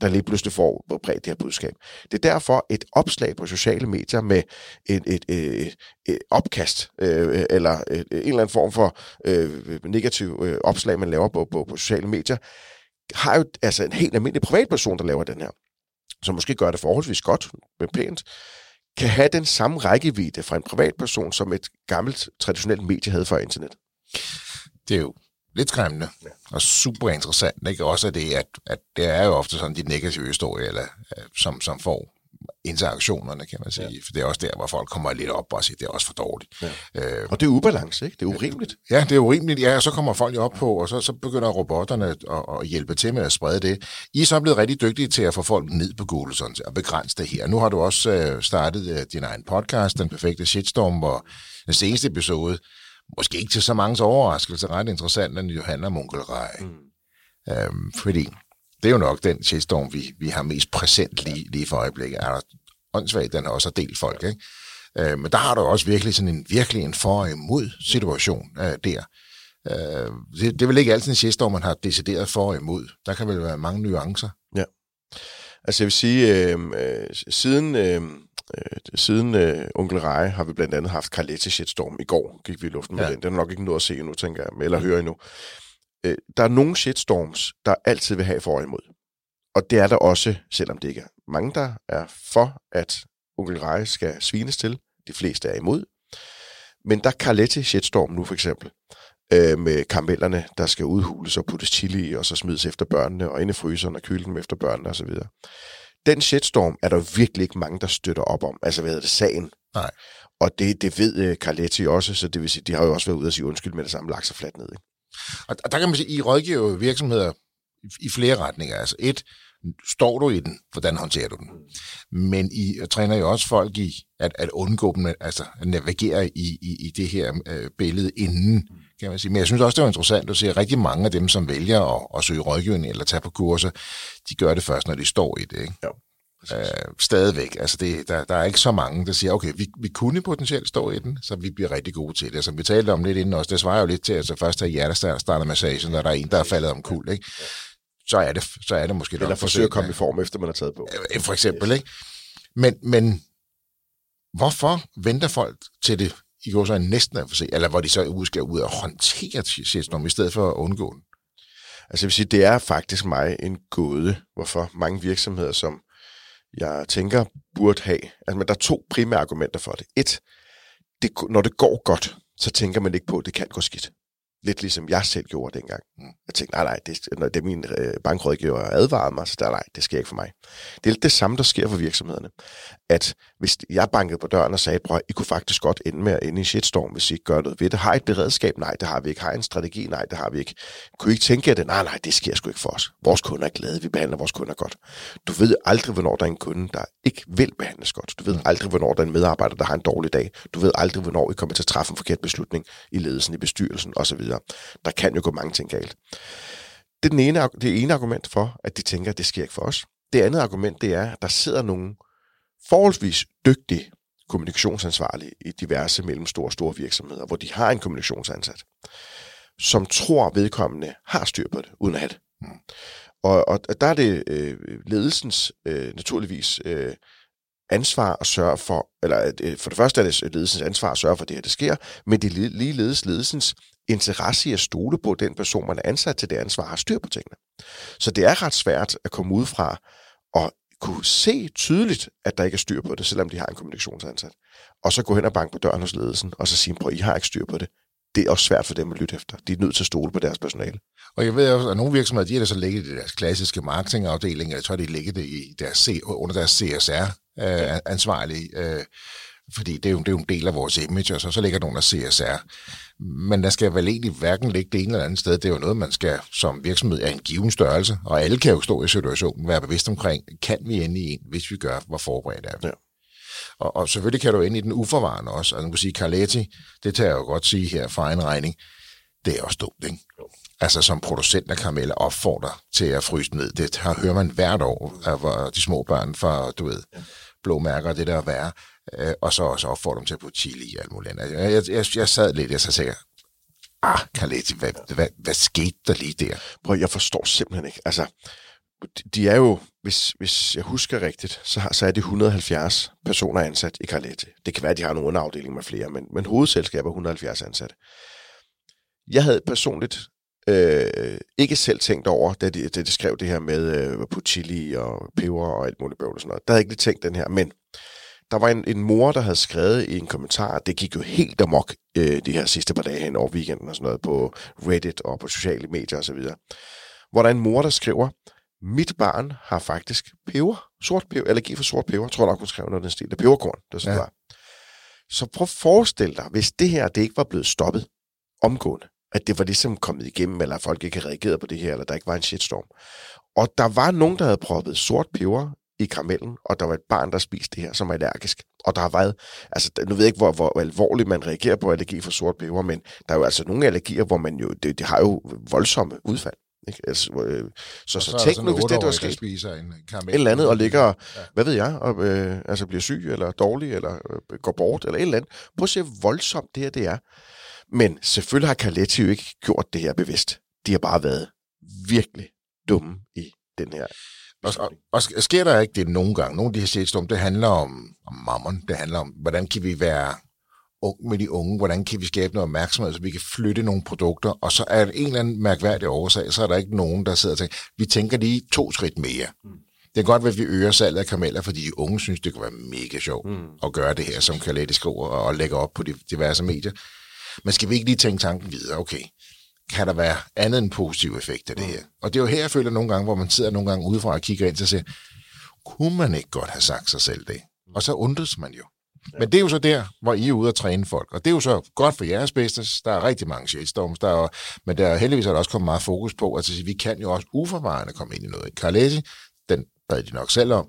der lige pludselig får bredt det her budskab. Det er derfor et opslag på sociale medier med et, et, et, et opkast, øh, eller et, en eller anden form for øh, negativ øh, opslag, man laver på, på, på sociale medier, har jo altså en helt almindelig privatperson, der laver den her, som måske gør det forholdsvis godt, men pænt, kan have den samme rækkevidde fra en privatperson, som et gammelt, traditionelt medie havde før internet. Det er jo lidt skræmmende ja. og super interessant. Ikke? Også det, at, at det er jo ofte sådan de negative historier, eller, øh, som, som får interaktionerne, kan man sige. Ja. For det er også der, hvor folk kommer lidt op og siger, det er også for dårligt. Ja. Øh, og det er ubalance, ikke? Det er urimeligt. Ja, det er urimeligt. Ja, og så kommer folk jo op på, og så, så begynder robotterne at, at hjælpe til med at sprede det. I er så blevet rigtig dygtige til at få folk ned på Google, sådan, og begrænse det her. Nu har du også øh, startet øh, din egen podcast, Den Perfekte Shitstorm, hvor den seneste episode, måske ikke til så mange overraskelse, ret interessant, men jo handler om onkel Rej. Mm. Øhm, fordi det er jo nok den shitstorm, vi, vi har mest præsent lige, lige for øjeblikket. Er der åndssvagt, den også har delt folk, ikke? Øh, men der har du også virkelig sådan en, virkelig en for- og imod situation øh, der. Øh, det, det er vel ikke altid en shitstorm, man har decideret for og imod. Der kan vel være mange nuancer. Ja. Altså jeg vil sige, øh, øh, siden, øh, øh, siden øh, Onkel Rej har vi blandt andet haft Carletti shitstorm. I går gik vi i luften med ja. den. Den er nok ikke noget at se endnu, tænker jeg, eller høre endnu. Øh, der er nogle shitstorms, der altid vil have for og imod. Og det er der også, selvom det ikke er mange, der er for, at onkel Rej skal svines til. De fleste er imod. Men der er Carletti shitstorm nu for eksempel, øh, med karamellerne, der skal udhules og puttes chili i, og så smides efter børnene, og inde i fryseren og køle dem efter børnene osv. Den shitstorm er der virkelig ikke mange, der støtter op om. Altså, hvad hedder det, sagen. Nej. Og det, det ved uh, Carletti også, så det vil sige, de har jo også været ude og sige undskyld med det samme, lagt sig fladt ned. Ikke? Og der kan man sige, I rådgiver virksomheder i flere retninger. Altså et, står du i den, hvordan håndterer du den? Men I træner jo også folk i at, at undgå dem, altså at navigere i, i, i det her øh, billede inden, kan man sige. Men jeg synes også, det er interessant at se, at rigtig mange af dem, som vælger at, at søge rådgivning eller tage på kurser, de gør det først, når de står i det. Ikke? Jo. Øh, stadigvæk. Altså det, der, der er ikke så mange, der siger, okay, vi, vi kunne potentielt stå i den, så vi bliver rigtig gode til det. Som vi talte om lidt inden også, det svarer jo lidt til, at altså først have hjertestarter-massagen, når der er en, der er faldet om kul, ikke? så er det, så er det måske Eller nok forsøge at komme i form, efter man har taget på. For eksempel, ikke? Men, men hvorfor venter folk til det, de går så næsten af for sig, eller hvor de så ud skal ud og håndtere shitstorm, i stedet for at undgå den? Altså jeg vil sige, det er faktisk mig en gåde, hvorfor mange virksomheder, som jeg tænker burde have, altså men der er to primære argumenter for det. Et, det, når det går godt, så tænker man ikke på, at det kan gå skidt. Lidt ligesom jeg selv gjorde dengang. Jeg tænkte, nej, nej, det, når det min øh, bankrådgiver advaret mig, så der, nej, det sker ikke for mig. Det er lidt det samme, der sker for virksomhederne. At hvis jeg bankede på døren og sagde, prøv, I kunne faktisk godt ende med at ende i shitstorm, hvis I ikke gør noget ved det. Har I et beredskab? Nej, det har vi ikke. Har I en strategi? Nej, det har vi ikke. Kunne I ikke tænke jer det? Nej, nej, det sker sgu ikke for os. Vores kunder er glade, vi behandler vores kunder godt. Du ved aldrig, hvornår der er en kunde, der ikke vil behandles godt. Du ved aldrig, hvornår der er en medarbejder, der har en dårlig dag. Du ved aldrig, hvornår I kommer til at træffe en forkert beslutning i ledelsen, i bestyrelsen osv. Der kan jo gå mange ting galt. Det er den ene, det ene argument for, at de tænker, at det sker ikke for os. Det andet argument, det er, at der sidder nogle forholdsvis dygtige kommunikationsansvarlige i diverse mellemstore og store virksomheder, hvor de har en kommunikationsansat, som tror, vedkommende har styr på det, uden at have det. Mm. Og, og der er det øh, ledelsens øh, naturligvis øh, ansvar at sørge for, eller øh, for det første er det øh, ledelsens ansvar at sørge for, at det her det sker, men det er ligeledes ledelsens interesse i at stole på, den person, man er ansat til det ansvar, har styr på tingene. Så det er ret svært at komme ud fra og kunne se tydeligt, at der ikke er styr på det, selvom de har en kommunikationsansat. Og så gå hen og banke på døren hos ledelsen, og så sige, prøv, I har ikke styr på det. Det er også svært for dem at lytte efter. De er nødt til at stole på deres personale. Og jeg ved også, at nogle virksomheder, de det så ligget i deres klassiske marketingafdeling, jeg tror, de ligger det i deres, C- under deres CSR-ansvarlige, øh, fordi det er, jo, det er jo en del af vores image, og så, så ligger nogle af CSR. Men der skal vel egentlig hverken ligge det ene eller andet sted. Det er jo noget, man skal som virksomhed af en given størrelse, og alle kan jo stå i situationen, være bevidst omkring, kan vi ende i en, hvis vi gør, hvor forberedt er vi. Ja. Og, og selvfølgelig kan du ende i den uforvarende også. Altså, man kan sige, Carletti, det tager jeg jo godt sige her for egen regning, det er også dumt, ikke? Altså som producent af karameller opfordrer til at fryse ned. Det har, hører man hvert år, af, de små børn fra, du ved, blå mærker og det der er værre. Øh, og så også opfordrer dem til at putte chili i alt muligt andet. Jeg, jeg, jeg, jeg sad lidt, og så sagde jeg, ah, Carletti, hvad, hvad, hvad skete der lige der? Prøv, jeg forstår simpelthen ikke. Altså, de er jo, hvis, hvis jeg husker rigtigt, så, har, så er det 170 personer ansat i Carlette. Det kan være, at de har nogle underafdelinger med flere, men, men hovedselskabet er 170 ansatte. Jeg havde personligt øh, ikke selv tænkt over, da de, da de skrev det her med øh, på chili og peber og alt muligt bøvl og sådan noget. Der havde jeg ikke lige tænkt den her, men der var en, en mor, der havde skrevet i en kommentar, det gik jo helt amok øh, de her sidste par dage hen over weekenden og sådan noget på Reddit og på sociale medier osv. Hvor der er en mor, der skriver, mit barn har faktisk peber, sort peber, allergi for sort peber, tror jeg nok, hun skrev noget den stil, det er peberkorn, det er sådan ja. var. Så prøv at forestille dig, hvis det her, det ikke var blevet stoppet omgående, at det var ligesom kommet igennem, eller at folk ikke havde reageret på det her, eller der ikke var en shitstorm. Og der var nogen, der havde proppet sort peber i karamellen, og der var et barn, der spiste det her, som er allergisk. Og der har været, altså nu ved jeg ikke, hvor, hvor alvorligt man reagerer på allergi for sort peber, men der er jo altså nogle allergier, hvor man jo, det, det har jo voldsomme udfald. Ikke? Altså, øh, så, så, der tænk nu, hvis det, der sket spiser en karamel. et eller andet, og ligger, Ja. hvad ved jeg, og øh, altså bliver syg, eller dårlig, eller øh, går bort, eller et eller andet. Prøv at se, hvor voldsomt det her det er. Men selvfølgelig har Carletti jo ikke gjort det her bevidst. De har bare været virkelig dumme i den her. Og, og, og sk- sker der ikke det nogle gange? Nogle af de her shitstorm, det handler om, om mammon. Det handler om, hvordan kan vi være ung med de unge? Hvordan kan vi skabe noget opmærksomhed, så vi kan flytte nogle produkter? Og så er det en eller anden mærkværdig årsag, så er der ikke nogen, der sidder og tænker, vi tænker lige to skridt mere. Det er godt, at vi øger salget af karameller, fordi de unge synes, det kan være mega sjovt mm. at gøre det her, som Kalette skriver og lægger op på de diverse medier. Men skal vi ikke lige tænke tanken videre? Okay, kan der være andet end positiv effekt af det her? Og det er jo her, jeg føler nogle gange, hvor man sidder nogle gange udefra og kigger ind og siger, kunne man ikke godt have sagt sig selv det? Og så undres man jo. Men det er jo så der, hvor I er ude at træne folk. Og det er jo så godt for jeres business. Der er rigtig mange shitstorms. Der er, men der er heldigvis er der også kommet meget fokus på, at vi kan jo også uforvarende komme ind i noget. Carletti, den bad de nok selv om.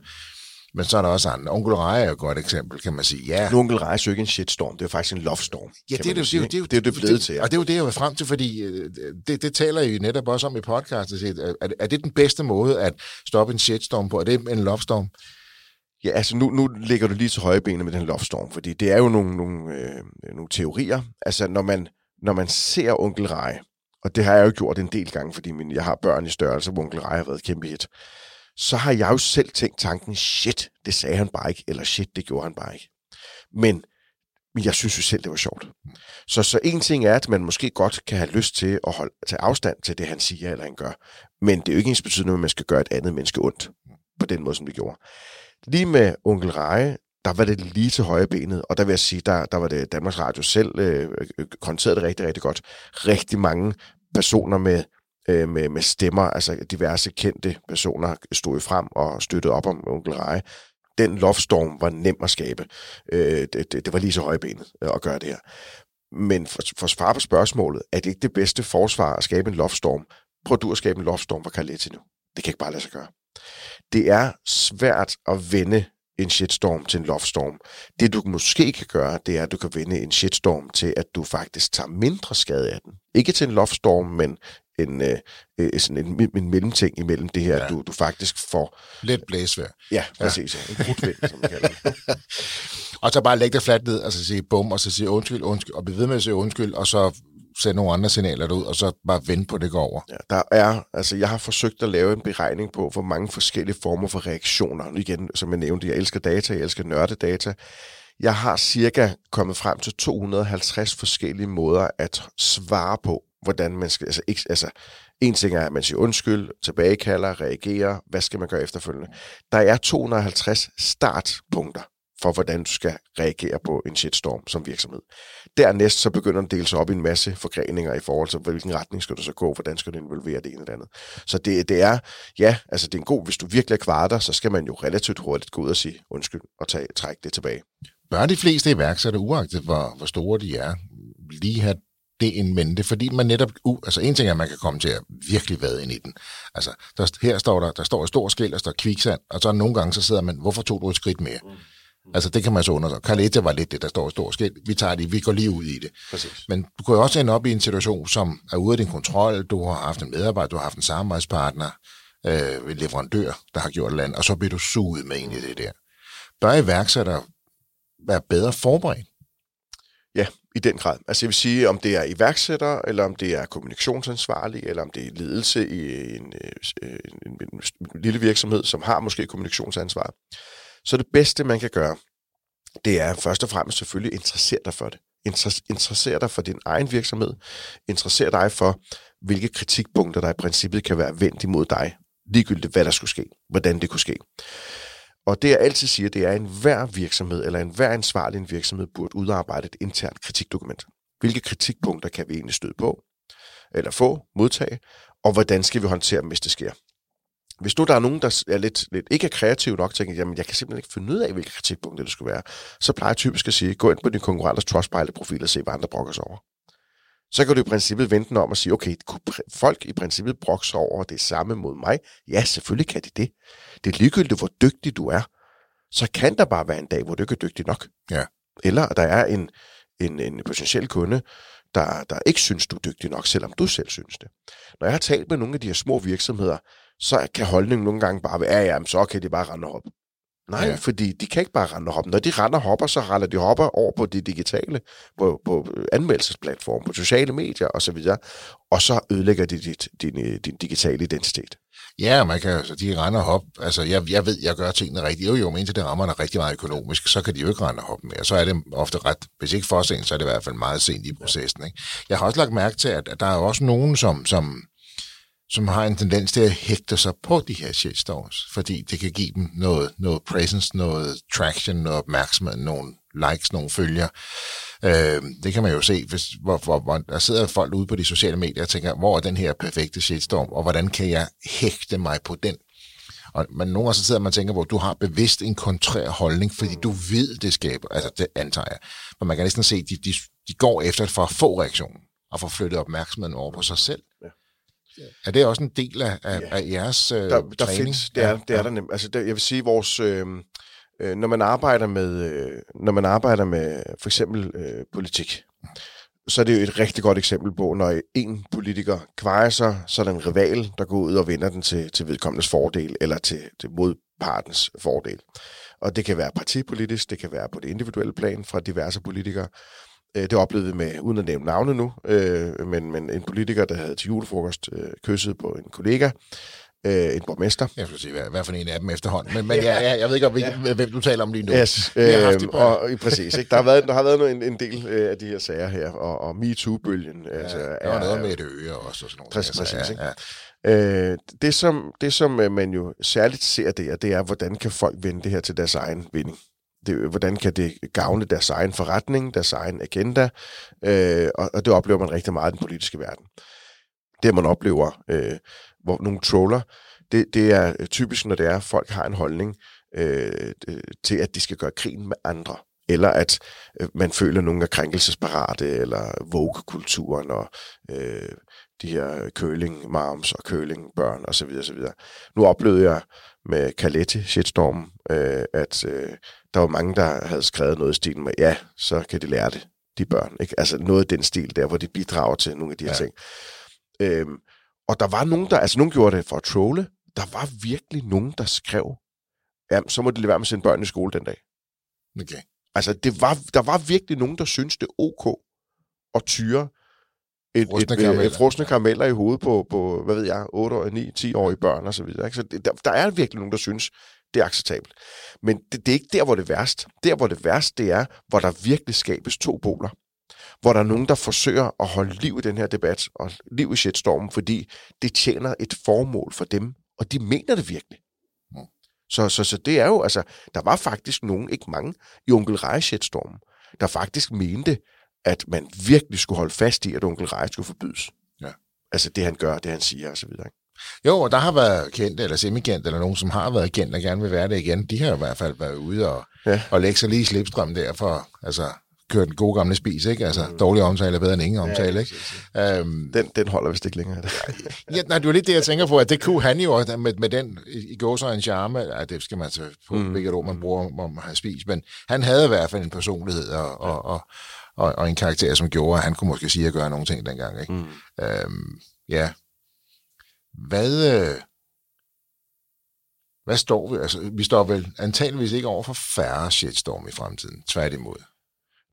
Men så er der også andre. Onkel Rej er et godt eksempel, kan man sige. Ja. Nu Onkel Rej er jo ikke en shitstorm, det er faktisk en love storm. Ja, det er det, det, det, det, det, det blevet til. Ja. Og det er jo det, jeg vil frem til, fordi øh, det, det taler I netop også om i podcastet. Er, er det den bedste måde at stoppe en shitstorm på? Er det en love storm? Ja, altså nu, nu ligger du lige til højre benet med den love fordi det er jo nogle, nogle, øh, nogle teorier. Altså når man, når man ser Onkel Rej, og det har jeg jo gjort en del gange, fordi min, jeg har børn i størrelse, hvor Onkel Rej har været kæmpe hit så har jeg jo selv tænkt tanken, shit, det sagde han bare ikke, eller shit, det gjorde han bare ikke. Men, men jeg synes jo selv, det var sjovt. Så, så en ting er, at man måske godt kan have lyst til at holde, tage afstand til det, han siger eller han gør. Men det er jo ikke ens betydende, at man skal gøre et andet menneske ondt på den måde, som det gjorde. Lige med onkel Reje, der var det lige til højre benet, og der vil jeg sige, der, der var det Danmarks Radio selv øh, øh, konterede det rigtig, rigtig godt. Rigtig mange personer med øh, med, med stemmer, altså diverse kendte personer stod frem og støttede op om onkel Reje. Den loftstorm var nem at skabe. Øh, det, det, det var lige så højbenet øh, at gøre det her. Men for, for svar på spørgsmålet, er det ikke det bedste forsvar at skabe en loftstorm? Prøv du at skabe en loftstorm for Carletti nu. Det kan ikke bare lade sig gøre. Det er svært at vende en shitstorm til en loftstorm. Det du måske kan gøre, det er, at du kan vende en shitstorm til, at du faktisk tager mindre skade af den. Ikke til en loftstorm, men en, øh, øh, sådan en, en mellemting imellem det her, ja. du, du faktisk får... Lidt blæsvær. Ja, præcis. Ja. En brudvind, som man kalder det. og så bare lægge det fladt ned, og så sige bum, og så sige undskyld, undskyld, og blive ved med at sige undskyld, og så sende nogle andre signaler ud, og så bare vente på, at det går over. Ja, der er, altså jeg har forsøgt at lave en beregning på, hvor mange forskellige former for reaktioner, igen, som jeg nævnte, jeg elsker data, jeg elsker nørdedata, jeg har cirka kommet frem til 250 forskellige måder at svare på, hvordan man skal, altså, ikke, altså en ting er, at man siger undskyld, tilbagekalder, reagerer, hvad skal man gøre efterfølgende. Der er 250 startpunkter for, hvordan du skal reagere på en shitstorm som virksomhed. Dernæst så begynder den at dele sig op i en masse forgreninger i forhold til, hvilken retning skal du så gå, hvordan skal du involvere det ene eller andet. Så det, det er, ja, altså det er en god, hvis du virkelig er kvarter, så skal man jo relativt hurtigt gå ud og sige undskyld og tage, trække det tilbage. Bør de fleste iværksættere, uagtet hvor, hvor store de er, lige have det en mente, fordi man netop, uh, altså en ting er, at man kan komme til at virkelig vade ind i den. Altså, der, her står der, der står et stort skæld, der står kviksand, og så nogle gange så sidder man, hvorfor tog du et skridt mere? Mm. Altså, det kan man så undersøge. Carletta var lidt det, der står et stort skilt. Vi tager det, vi går lige ud i det. Præcis. Men du kan jo også ende op i en situation, som er ude af din kontrol. Du har haft en medarbejder, du har haft en samarbejdspartner, øh, en leverandør, der har gjort et eller andet, og så bliver du suget med ind i det der. Bør iværksætter være bedre forberedt? Ja, i den grad. Altså jeg vil sige, om det er iværksætter, eller om det er kommunikationsansvarlig, eller om det er ledelse i en, øh, en, en, en lille virksomhed, som har måske kommunikationsansvar. Så det bedste, man kan gøre, det er først og fremmest selvfølgelig interessere dig for det. Interessere dig for din egen virksomhed. Interessere dig for, hvilke kritikpunkter, der i princippet kan være vendt imod dig. Ligegyldigt, hvad der skulle ske. Hvordan det kunne ske. Og det jeg altid siger, det er, at enhver virksomhed eller enhver ansvarlig en virksomhed burde udarbejde et internt kritikdokument. Hvilke kritikpunkter kan vi egentlig støde på, eller få, modtage, og hvordan skal vi håndtere dem, hvis det sker. Hvis nu der er nogen, der er lidt, lidt ikke er kreativ nok, tænker, jamen jeg kan simpelthen ikke finde ud af, hvilke kritikpunkter det skulle være, så plejer jeg typisk at sige, gå ind på din konkurrenters Trustpilot-profil og se, hvad andre brokker sig over. Så kan du i princippet vente om og sige, okay, kunne folk i princippet brokke sig over det samme mod mig? Ja, selvfølgelig kan de det. Det er ligegyldigt, hvor dygtig du er. Så kan der bare være en dag, hvor du ikke er dygtig nok. Ja. Eller der er en, en, en potentiel kunde, der, der ikke synes, du er dygtig nok, selvom du selv synes det. Når jeg har talt med nogle af de her små virksomheder, så kan holdningen nogle gange bare være, ja, ja, så kan de bare rende op. Nej, ja. fordi de kan ikke bare rende og hoppe. Når de render og hopper, så render de hopper over på det digitale, på, på anmeldelsesplatform, på sociale medier osv., og så ødelægger de dit, din, din digitale identitet. Ja, man kan, altså, de render og hoppe. Altså, jeg, jeg ved, jeg gør tingene rigtigt. Jo, jo, men indtil det rammer der rigtig meget økonomisk, så kan de jo ikke rende og hoppe mere. Så er det ofte ret, hvis ikke for sent, så er det i hvert fald meget sent i processen. Ikke? Jeg har også lagt mærke til, at, at der er også nogen, som, som som har en tendens til at hægte sig på de her shitstorms, fordi det kan give dem noget, noget presence, noget traction, noget opmærksomhed, nogle likes, nogle følger. Øh, det kan man jo se, hvis, hvor, hvor, hvor der sidder folk ude på de sociale medier og tænker, hvor er den her perfekte shitstorm, og hvordan kan jeg hægte mig på den? Og, men nogle gange så sidder man og tænker hvor du har bevidst en kontrær holdning, fordi du ved, det skaber, altså det antager jeg. Men man kan næsten se, at de, de, de går efter for at få reaktionen, og få flyttet opmærksomheden over på sig selv. Ja. Er det også en del af, af, ja. af jeres øh, der, der træning? Findes, det er, det er ja. der nemt. Altså, det, jeg vil sige, vores... Øh, øh, når man arbejder med, øh, når man arbejder med for eksempel øh, politik, så er det jo et rigtig godt eksempel på, når en politiker kvejer sig, så er der en rival, der går ud og vinder den til, til vedkommendes fordel, eller til, til modpartens fordel. Og det kan være partipolitisk, det kan være på det individuelle plan fra diverse politikere. Øh, det oplevede vi med, uden at nævne navne nu, øh, men, men en politiker, der havde til julefrokost øh, kysset på en kollega, øh, en borgmester. Jeg skal sige, hvad, hvad for en af dem efterhånden. Men, men ja, ja, jeg ved ikke, om, ja. hvem du taler om lige nu. Yes, øh, og, og, præcis. Ikke? Der har været, der har været en, en del øh, af de her sager her, og, og MeToo-bølgen. Ja, altså, der var noget med et øre også. Og sådan noget. Præcis, altså, præcis ja, ja. Øh, det, som, det, som øh, man jo særligt ser der, det er, hvordan kan folk vende det her til deres egen vinding. Det, hvordan kan det gavne deres egen forretning, deres egen agenda, øh, og, og det oplever man rigtig meget i den politiske verden. Det, man oplever, øh, hvor nogle troller, det, det er typisk, når det er, at folk har en holdning øh, til, at de skal gøre krigen med andre eller at øh, man føler, at nogen er krænkelsesparate, eller vogue-kulturen, og øh, de her curling moms og curling børn osv. osv. Nu oplevede jeg med Kaletti shitstorm, øh, at øh, der var mange, der havde skrevet noget i stilen med, ja, så kan de lære det, de børn. Ikke? Altså noget af den stil der, hvor de bidrager til nogle af de her ja. ting. Øhm, og der var nogen, der, altså nogen gjorde det for at trolle, der var virkelig nogen, der skrev, ja, så må det lade være med at sende børn i skole den dag. Okay. Altså, det var, der var virkelig nogen, der syntes det ok at tyre et, frosne, et, karameller. et frosne karameller i hovedet på, på, hvad ved jeg, 8, 9, 10-årige børn og så videre. Ikke? Så det, der, der er virkelig nogen, der synes, det er acceptabelt. Men det, det er ikke der, hvor det er værst. Der, hvor det er værst, det er, hvor der virkelig skabes to poler. Hvor der er nogen, der forsøger at holde liv i den her debat, og liv i shitstormen, fordi det tjener et formål for dem, og de mener det virkelig. Så, så, så det er jo, altså, der var faktisk nogen, ikke mange, i Onkel Rej shitstormen, der faktisk mente, at man virkelig skulle holde fast i, at onkel Rej skulle forbydes. Ja. Altså det, han gør, det, han siger osv. Jo, og der har været kendt eller semikendt, eller nogen, som har været kendt og gerne vil være det igen. De har i hvert fald været ude og, ja. og lægge sig lige i slipstrøm der for, altså, køre den gode gamle spis, ikke? Altså, mm. dårlig omtale er bedre end ingen omtale, ja, ikke? Um, den, den holder vist ikke længere. ja, nej, det var lidt det, jeg tænker på, at det kunne han jo med, med den, i går så en charme, at det skal man så på, mm. hvilket ord man bruger om at have spis, men han havde i hvert fald en personlighed og, og, og, og, og en karakter, som gjorde, at han kunne måske sige at gøre nogle ting dengang, ikke? Mm. Um, ja. Hvad, øh, hvad står vi? Altså, vi står vel antageligvis ikke over for færre shitstorm i fremtiden, tværtimod.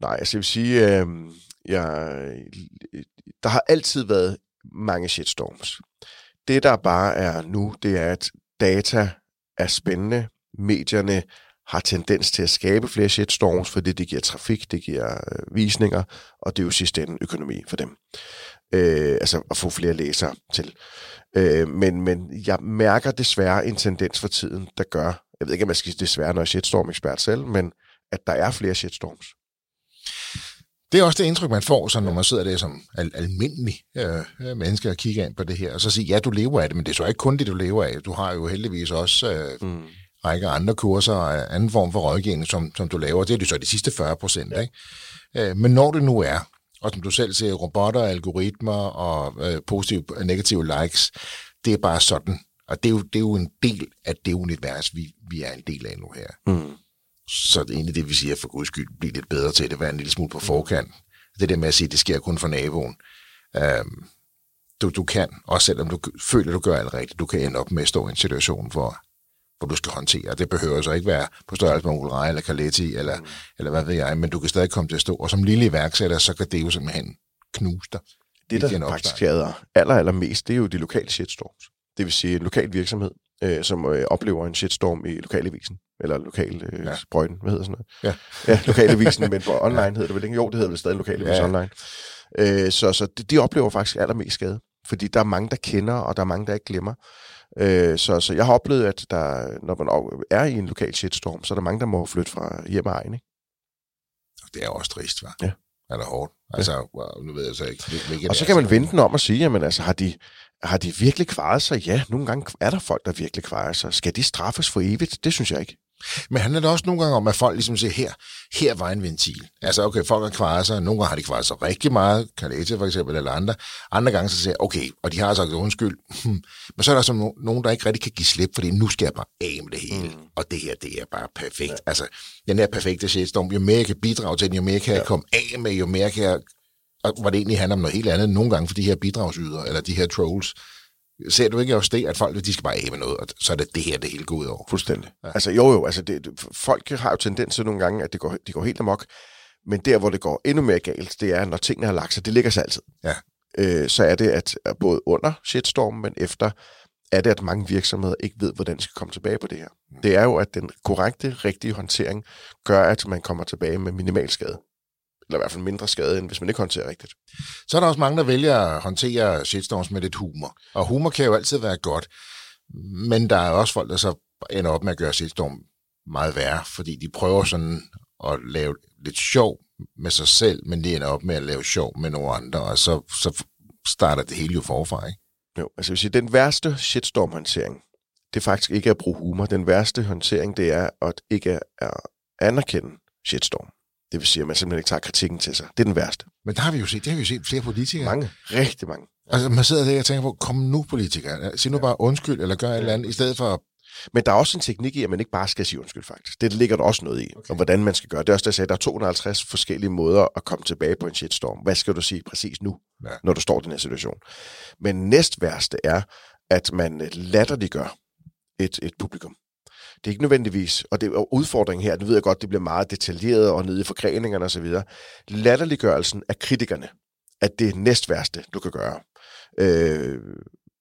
Nej, altså jeg vil sige, øh, jeg, der har altid været mange shitstorms. Det, der bare er nu, det er, at data er spændende. Medierne har tendens til at skabe flere shitstorms, fordi det giver trafik, det giver øh, visninger, og det er jo sidst ende økonomi for dem. Øh, altså at få flere læsere til. Øh, men, men jeg mærker desværre en tendens for tiden, der gør, jeg ved ikke, om jeg skal desværre, når jeg er shitstorm-ekspert selv, men at der er flere shitstorms. Det er også det indtryk, man får, så når man sidder der som al- almindelig øh, menneske og kigger ind på det her, og så siger, ja, du lever af det, men det er så ikke kun det, du lever af. Du har jo heldigvis også øh, mm. række andre kurser og anden form for rådgivning, som, som du laver. Det er det så de sidste 40 procent. Ja. Ikke? Øh, men når det nu er, og som du selv siger, robotter, algoritmer og øh, positive og negative likes, det er bare sådan. Og det er jo, det er jo en del af det univers, vi, vi er en del af nu her. Mm. Så det er egentlig det, vi siger, for guds skyld, blive lidt bedre til det, være en lille smule på forkant. Det der med at sige, det sker kun for naboen. Øhm, du, du kan, også selvom du føler, du gør alt rigtigt, du kan ende op med at stå i en situation, hvor, hvor du skal håndtere. Det behøver så ikke være på størrelse med Onkel eller Kaletti, eller, mm. eller hvad ved jeg, men du kan stadig komme til at stå. Og som lille iværksætter, så kan det jo simpelthen knuse dig. Det, der faktisk skader aller, aller mest, det er jo de lokale shitstorms. Det vil sige en lokal virksomhed, øh, som øh, oplever en shitstorm i lokalavisen, eller lokal øh, ja. sprøjten, hvad hedder sådan noget? Ja, ja lokalavisen, men på online ja. hedder det vel ikke? Jo, det hedder vel stadig lokalavisen ja. online. Øh, så så de, de oplever faktisk allermest skade. Fordi der er mange, der kender, og der er mange, der ikke glemmer. Øh, så, så jeg har oplevet, at der, når man er i en lokal shitstorm, så er der mange, der må flytte fra hjem og egen. Ikke? Det er også trist, hva'? Ja. Er det hårdt? Altså, ja. nu ved jeg så ikke, hvilket Og så kan man vende den om og sige, jamen altså, har de, har de virkelig kvaret sig? Ja, nogle gange er der folk, der virkelig kvarer sig. Skal de straffes for evigt? Det synes jeg ikke. Men handler det også nogle gange om, at folk ligesom siger, her, her var en ventil. Altså, okay, folk har kvaret sig. Nogle gange har de kvaret sig rigtig meget. Kalete for eksempel, eller andre. Andre gange så siger okay, og de har sagt undskyld. Hmm. Men så er der så no- nogen, der ikke rigtig kan give slip, fordi nu skal jeg bare af med det hele. Mm. Og det her, det er bare perfekt. Ja. Altså, den her perfekte shitstorm, jo mere jeg kan bidrage til den, jo mere kan ja. jeg komme af med, jo mere kan jeg... Og hvor det egentlig handler om noget helt andet nogle gange for de her bidragsydere, eller de her trolls. Ser du ikke også det, at folk de skal bare af med noget, og så er det det her, det hele går ud over? Fuldstændig. Ja. Altså jo jo, altså det, folk har jo tendens til nogle gange, at det går, de går helt amok, men der, hvor det går endnu mere galt, det er, når tingene har lagt sig, det ligger sig altid. Ja. Øh, så er det, at at både under shitstormen, men efter, er det, at mange virksomheder ikke ved, hvordan de skal komme tilbage på det her. Det er jo, at den korrekte, rigtige håndtering gør, at man kommer tilbage med minimal skade. Eller i hvert fald mindre skade, end hvis man ikke håndterer rigtigt. Så er der også mange, der vælger at håndtere shitstorms med lidt humor. Og humor kan jo altid være godt. Men der er også folk, der så ender op med at gøre shitstorm meget værre, fordi de prøver sådan at lave lidt sjov med sig selv, men de ender op med at lave sjov med nogle andre, og så, så starter det hele jo forfra, ikke? Jo, altså jeg vil sige, den værste shitstorm-håndtering, det er faktisk ikke at bruge humor. Den værste håndtering, det er at ikke at at anerkende shitstorm. Det vil sige, at man simpelthen ikke tager kritikken til sig. Det er den værste. Men der har vi jo set, det har vi jo set flere politikere. Mange, rigtig mange. Altså, man sidder der og tænker på, kom nu politikere, sig nu bare undskyld, eller gør et eller andet, i stedet for, Men der er også en teknik i, at man ikke bare skal sige undskyld, faktisk. Det ligger der også noget i, okay. og hvordan man skal gøre. Det er også det, jeg sagde, der er 250 forskellige måder at komme tilbage på en shitstorm. Hvad skal du sige præcis nu, Ja. ja. når du står i den her situation? Men næst værste er, at man latterliggør et, et publikum. Det er ikke nødvendigvis, og det er udfordringen her, det ved jeg godt, det bliver meget detaljeret og nede i forgreningerne osv. Latterliggørelsen af kritikerne er det næst værste, du kan gøre. Øh,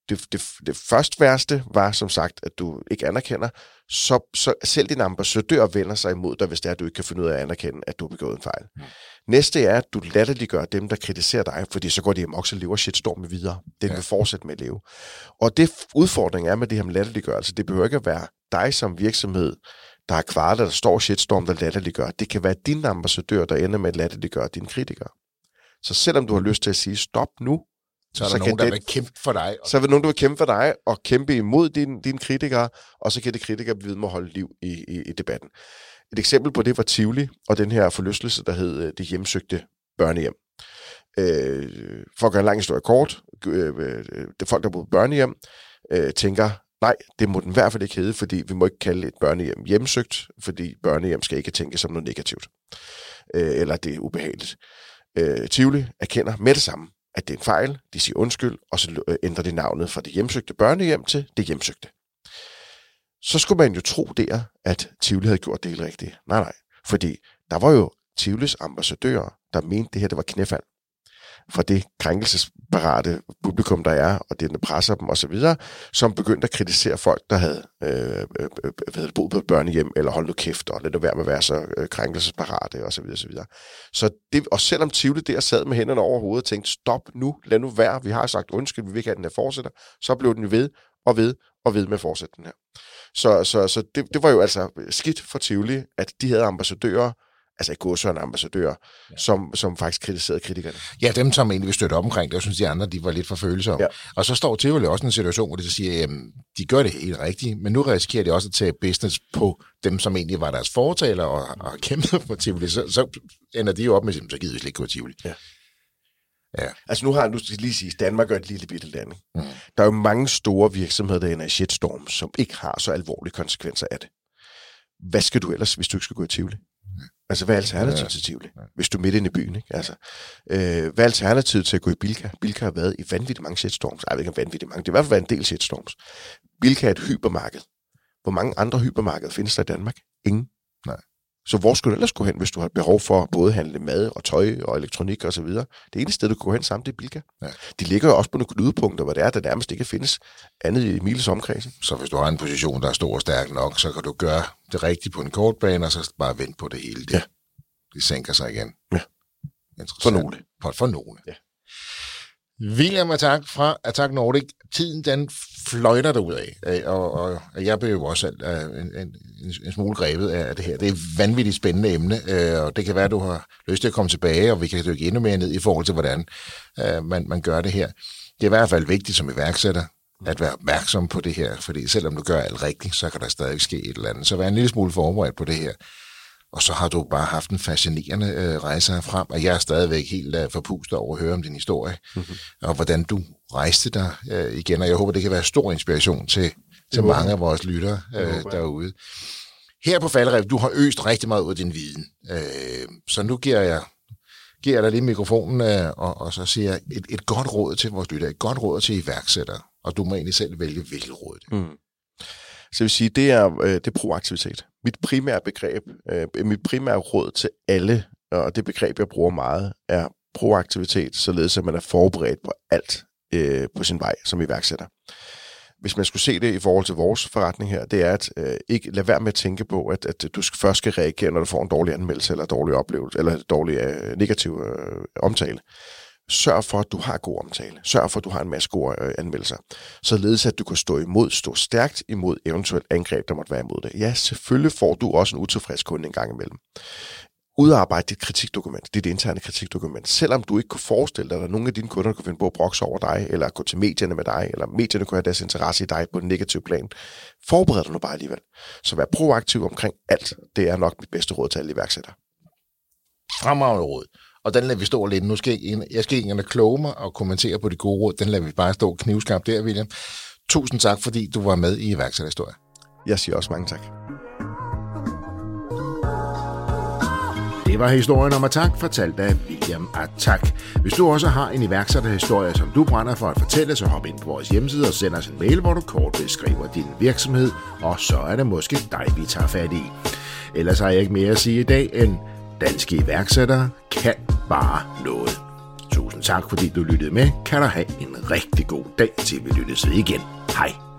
det, det, det første værste var som sagt, at du ikke anerkender, så, så selv din ambassadør vender sig imod dig, hvis det er, at du ikke kan finde ud af at anerkende, at du har begået en fejl. Mm. Næste er, at du latterliggør dem, der kritiserer dig, fordi så går de amok, så lever shitstormen videre. Den Ja. vil fortsætte med at leve. Og det udfordring er med det her med latterliggørelse, det behøver ikke at være dig som virksomhed, der har kvaret, der står shitstorm, der latterliggør. Det kan være din ambassadør, der ender med at latterliggøre dine kritikere. Så selvom du har lyst til at sige stop nu, så er der Så så kan nogen, der den- vil kæmpe for dig. Og så vil nogen, der vil kæmpe for dig og kæmpe imod dine, dine kritikere, og så kan de kritikere blive ved med at holde liv i, i, i debatten. Et eksempel på det var Tivoli og den her forlystelse, der hed øh, det hjemsøgte børnehjem. Øh, for at gøre en lang historie kort, øh, øh, det folk, der boede børnehjem, øh, tænker, nej, det må den i hvert fald ikke hedde, fordi vi må ikke kalde et børnehjem hjemsøgt, fordi børnehjem skal ikke tænke som noget negativt. Øh, eller det er ubehageligt. Øh, Tivoli erkender med det samme, at det er en fejl, de siger undskyld, og så øh, ændrer de navnet fra det hjemsøgte børnehjem til det hjemsøgte. Så skulle man jo tro der, at Tivoli havde gjort det helt rigtigt. Nej, nej. Fordi der var jo Tivolis ambassadører, der mente, det her det var knæfald fra det krænkelsesparate publikum, der er, og det, der presser dem osv., som begyndte at kritisere folk, der havde øh, øh, øh, boet på børnehjem, eller holdt nu kæft, og lad nu være med at være så øh, krænkelsesparate osv. osv. Så det, og selvom Tivoli der sad med hænderne over hovedet og tænkte, stop nu, lad nu være, vi har sagt undskyld, vi vil ikke have, den her fortsætter, så blev den jo ved og ved og ved med at fortsætte den her. Så, så, så det, det var jo altså skidt for Tivoli, at de havde ambassadører, altså ikke godsøjende ambassadører, ja. som, som faktisk kritiserede kritikerne. Ja, dem, som egentlig vil støtte op omkring det, jeg synes, de andre, de var lidt for følsomme. Ja. Og så står Tivoli også i en situation, hvor de så siger, at de gør det helt rigtigt, men nu risikerer de også at tage business på dem, som egentlig var deres fortaler og, og kæmpet for Tivoli. Så, så ender de jo op med, så gider vi slet ikke gå i Tivoli. Ja. Ja. Altså nu har nu skal jeg lige sige, Danmark er et lille bitte land. Ikke? Mm. Der er jo mange store virksomheder, der ender i shitstorm, som ikke har så alvorlige konsekvenser af det. Hvad skal du ellers, hvis du ikke skal gå i Tivoli? Altså, hvad er alternativet Ja. ja. til Tivoli? Hvis du er midt inde i byen, ikke? Altså, øh, hvad er alternativet til at gå i Bilka? Bilka har været i vanvittigt mange shitstorms. Ej, jeg ved ikke om vanvittigt mange. Det har i hvert fald været en del shitstorms. Bilka er et hypermarked. Hvor mange andre hypermarkeder findes der i Danmark? Ingen. Så hvor skulle du ellers gå hen, hvis du har behov for at både handle mad og tøj og elektronik og så videre? Det eneste sted, du kan gå hen sammen, det er Bilka. Ja. De ligger jo også på nogle knudepunkter, hvor det er, der nærmest ikke findes andet i Miles omkreds. Så hvis du har en position, der er stor og stærk nok, så kan du gøre det rigtige på en kort bane, og så bare vente på det hele. Det, Ja. det sænker sig igen. Ja. For nogle. For, for nogle. Ja. William Attack fra Attack Nordic. Tiden den fløjter derud af, og, og, og jeg blev jo også uh, en, en, en smule grebet af det her. Det er et vanvittigt spændende emne, uh, og det kan være, at du har lyst til at komme tilbage, og vi kan dykke endnu mere ned i forhold til, hvordan uh, man, man gør det her. Det er i hvert fald vigtigt som iværksætter, at være opmærksom på det her, fordi selvom du gør alt rigtigt, så kan der stadig ske et eller andet. Så vær en lille smule forberedt på det her. Og så har du bare haft en fascinerende øh, rejse herfrem, og jeg er stadigvæk helt øh, forpustet over at høre om din historie, mm-hmm. og hvordan du rejste dig øh, igen, og jeg håber, det kan være stor inspiration til, til mange af vores lyttere øh, derude. Her på Falderev, du har øst rigtig meget ud af din viden, øh, så nu giver jeg giver jeg dig lige mikrofonen, øh, og, og så siger jeg et, et godt råd til vores lyttere, et godt råd til iværksættere, og du må egentlig selv vælge, hvilket råd det mm. Så jeg vil sige, det er, øh, det er proaktivitet. Mit primære begreb, øh, mit primære råd til alle, og det begreb, jeg bruger meget, er proaktivitet, således at man er forberedt på alt øh, på sin vej som iværksætter. Hvis man skulle se det i forhold til vores forretning her, det er at øh, ikke lade være med at tænke på, at, at du skal, først skal reagere, når du får en dårlig anmeldelse, eller dårlig oplevelse, eller dårlig øh, negativ øh, omtale. Sørg for, at du har god omtale. Sørg for, at du har en masse gode øh, anmeldelser. Således at du kan stå imod, stå stærkt imod eventuelt angreb, der måtte være imod det. Ja, selvfølgelig får du også en utilfreds kunde en gang imellem. Udarbejde dit kritikdokument, dit interne kritikdokument. Selvom du ikke kunne forestille dig, at nogle af dine kunder kunne finde på at brokse over dig, eller gå til medierne med dig, eller medierne kunne have deres interesse i dig på en negativ plan. Forbered dig nu bare alligevel. Så vær proaktiv omkring alt. Det er nok mit bedste råd til alle iværksættere. Fremragende råd. Og den lader vi stå lidt. Nu skal jeg, jeg skal ikke kloge mig og kommentere på de gode råd. Den lader vi bare stå knivskarpt der, William. Tusind tak, fordi du var med i iværksætterhistorie. Jeg siger også mange tak. Det var historien om Attack, fortalt af William Attack. Hvis du også har en iværksætterhistorie, som du brænder for at fortælle, så hop ind på vores hjemmeside og send os en mail, hvor du kort beskriver din virksomhed, og så er det måske dig, vi tager fat i. Ellers har jeg ikke mere at sige i dag end danske iværksættere kan bare noget. Tusind tak, fordi du lyttede med. Kan du have en rigtig god dag, til vi lyttes ved igen. Hej.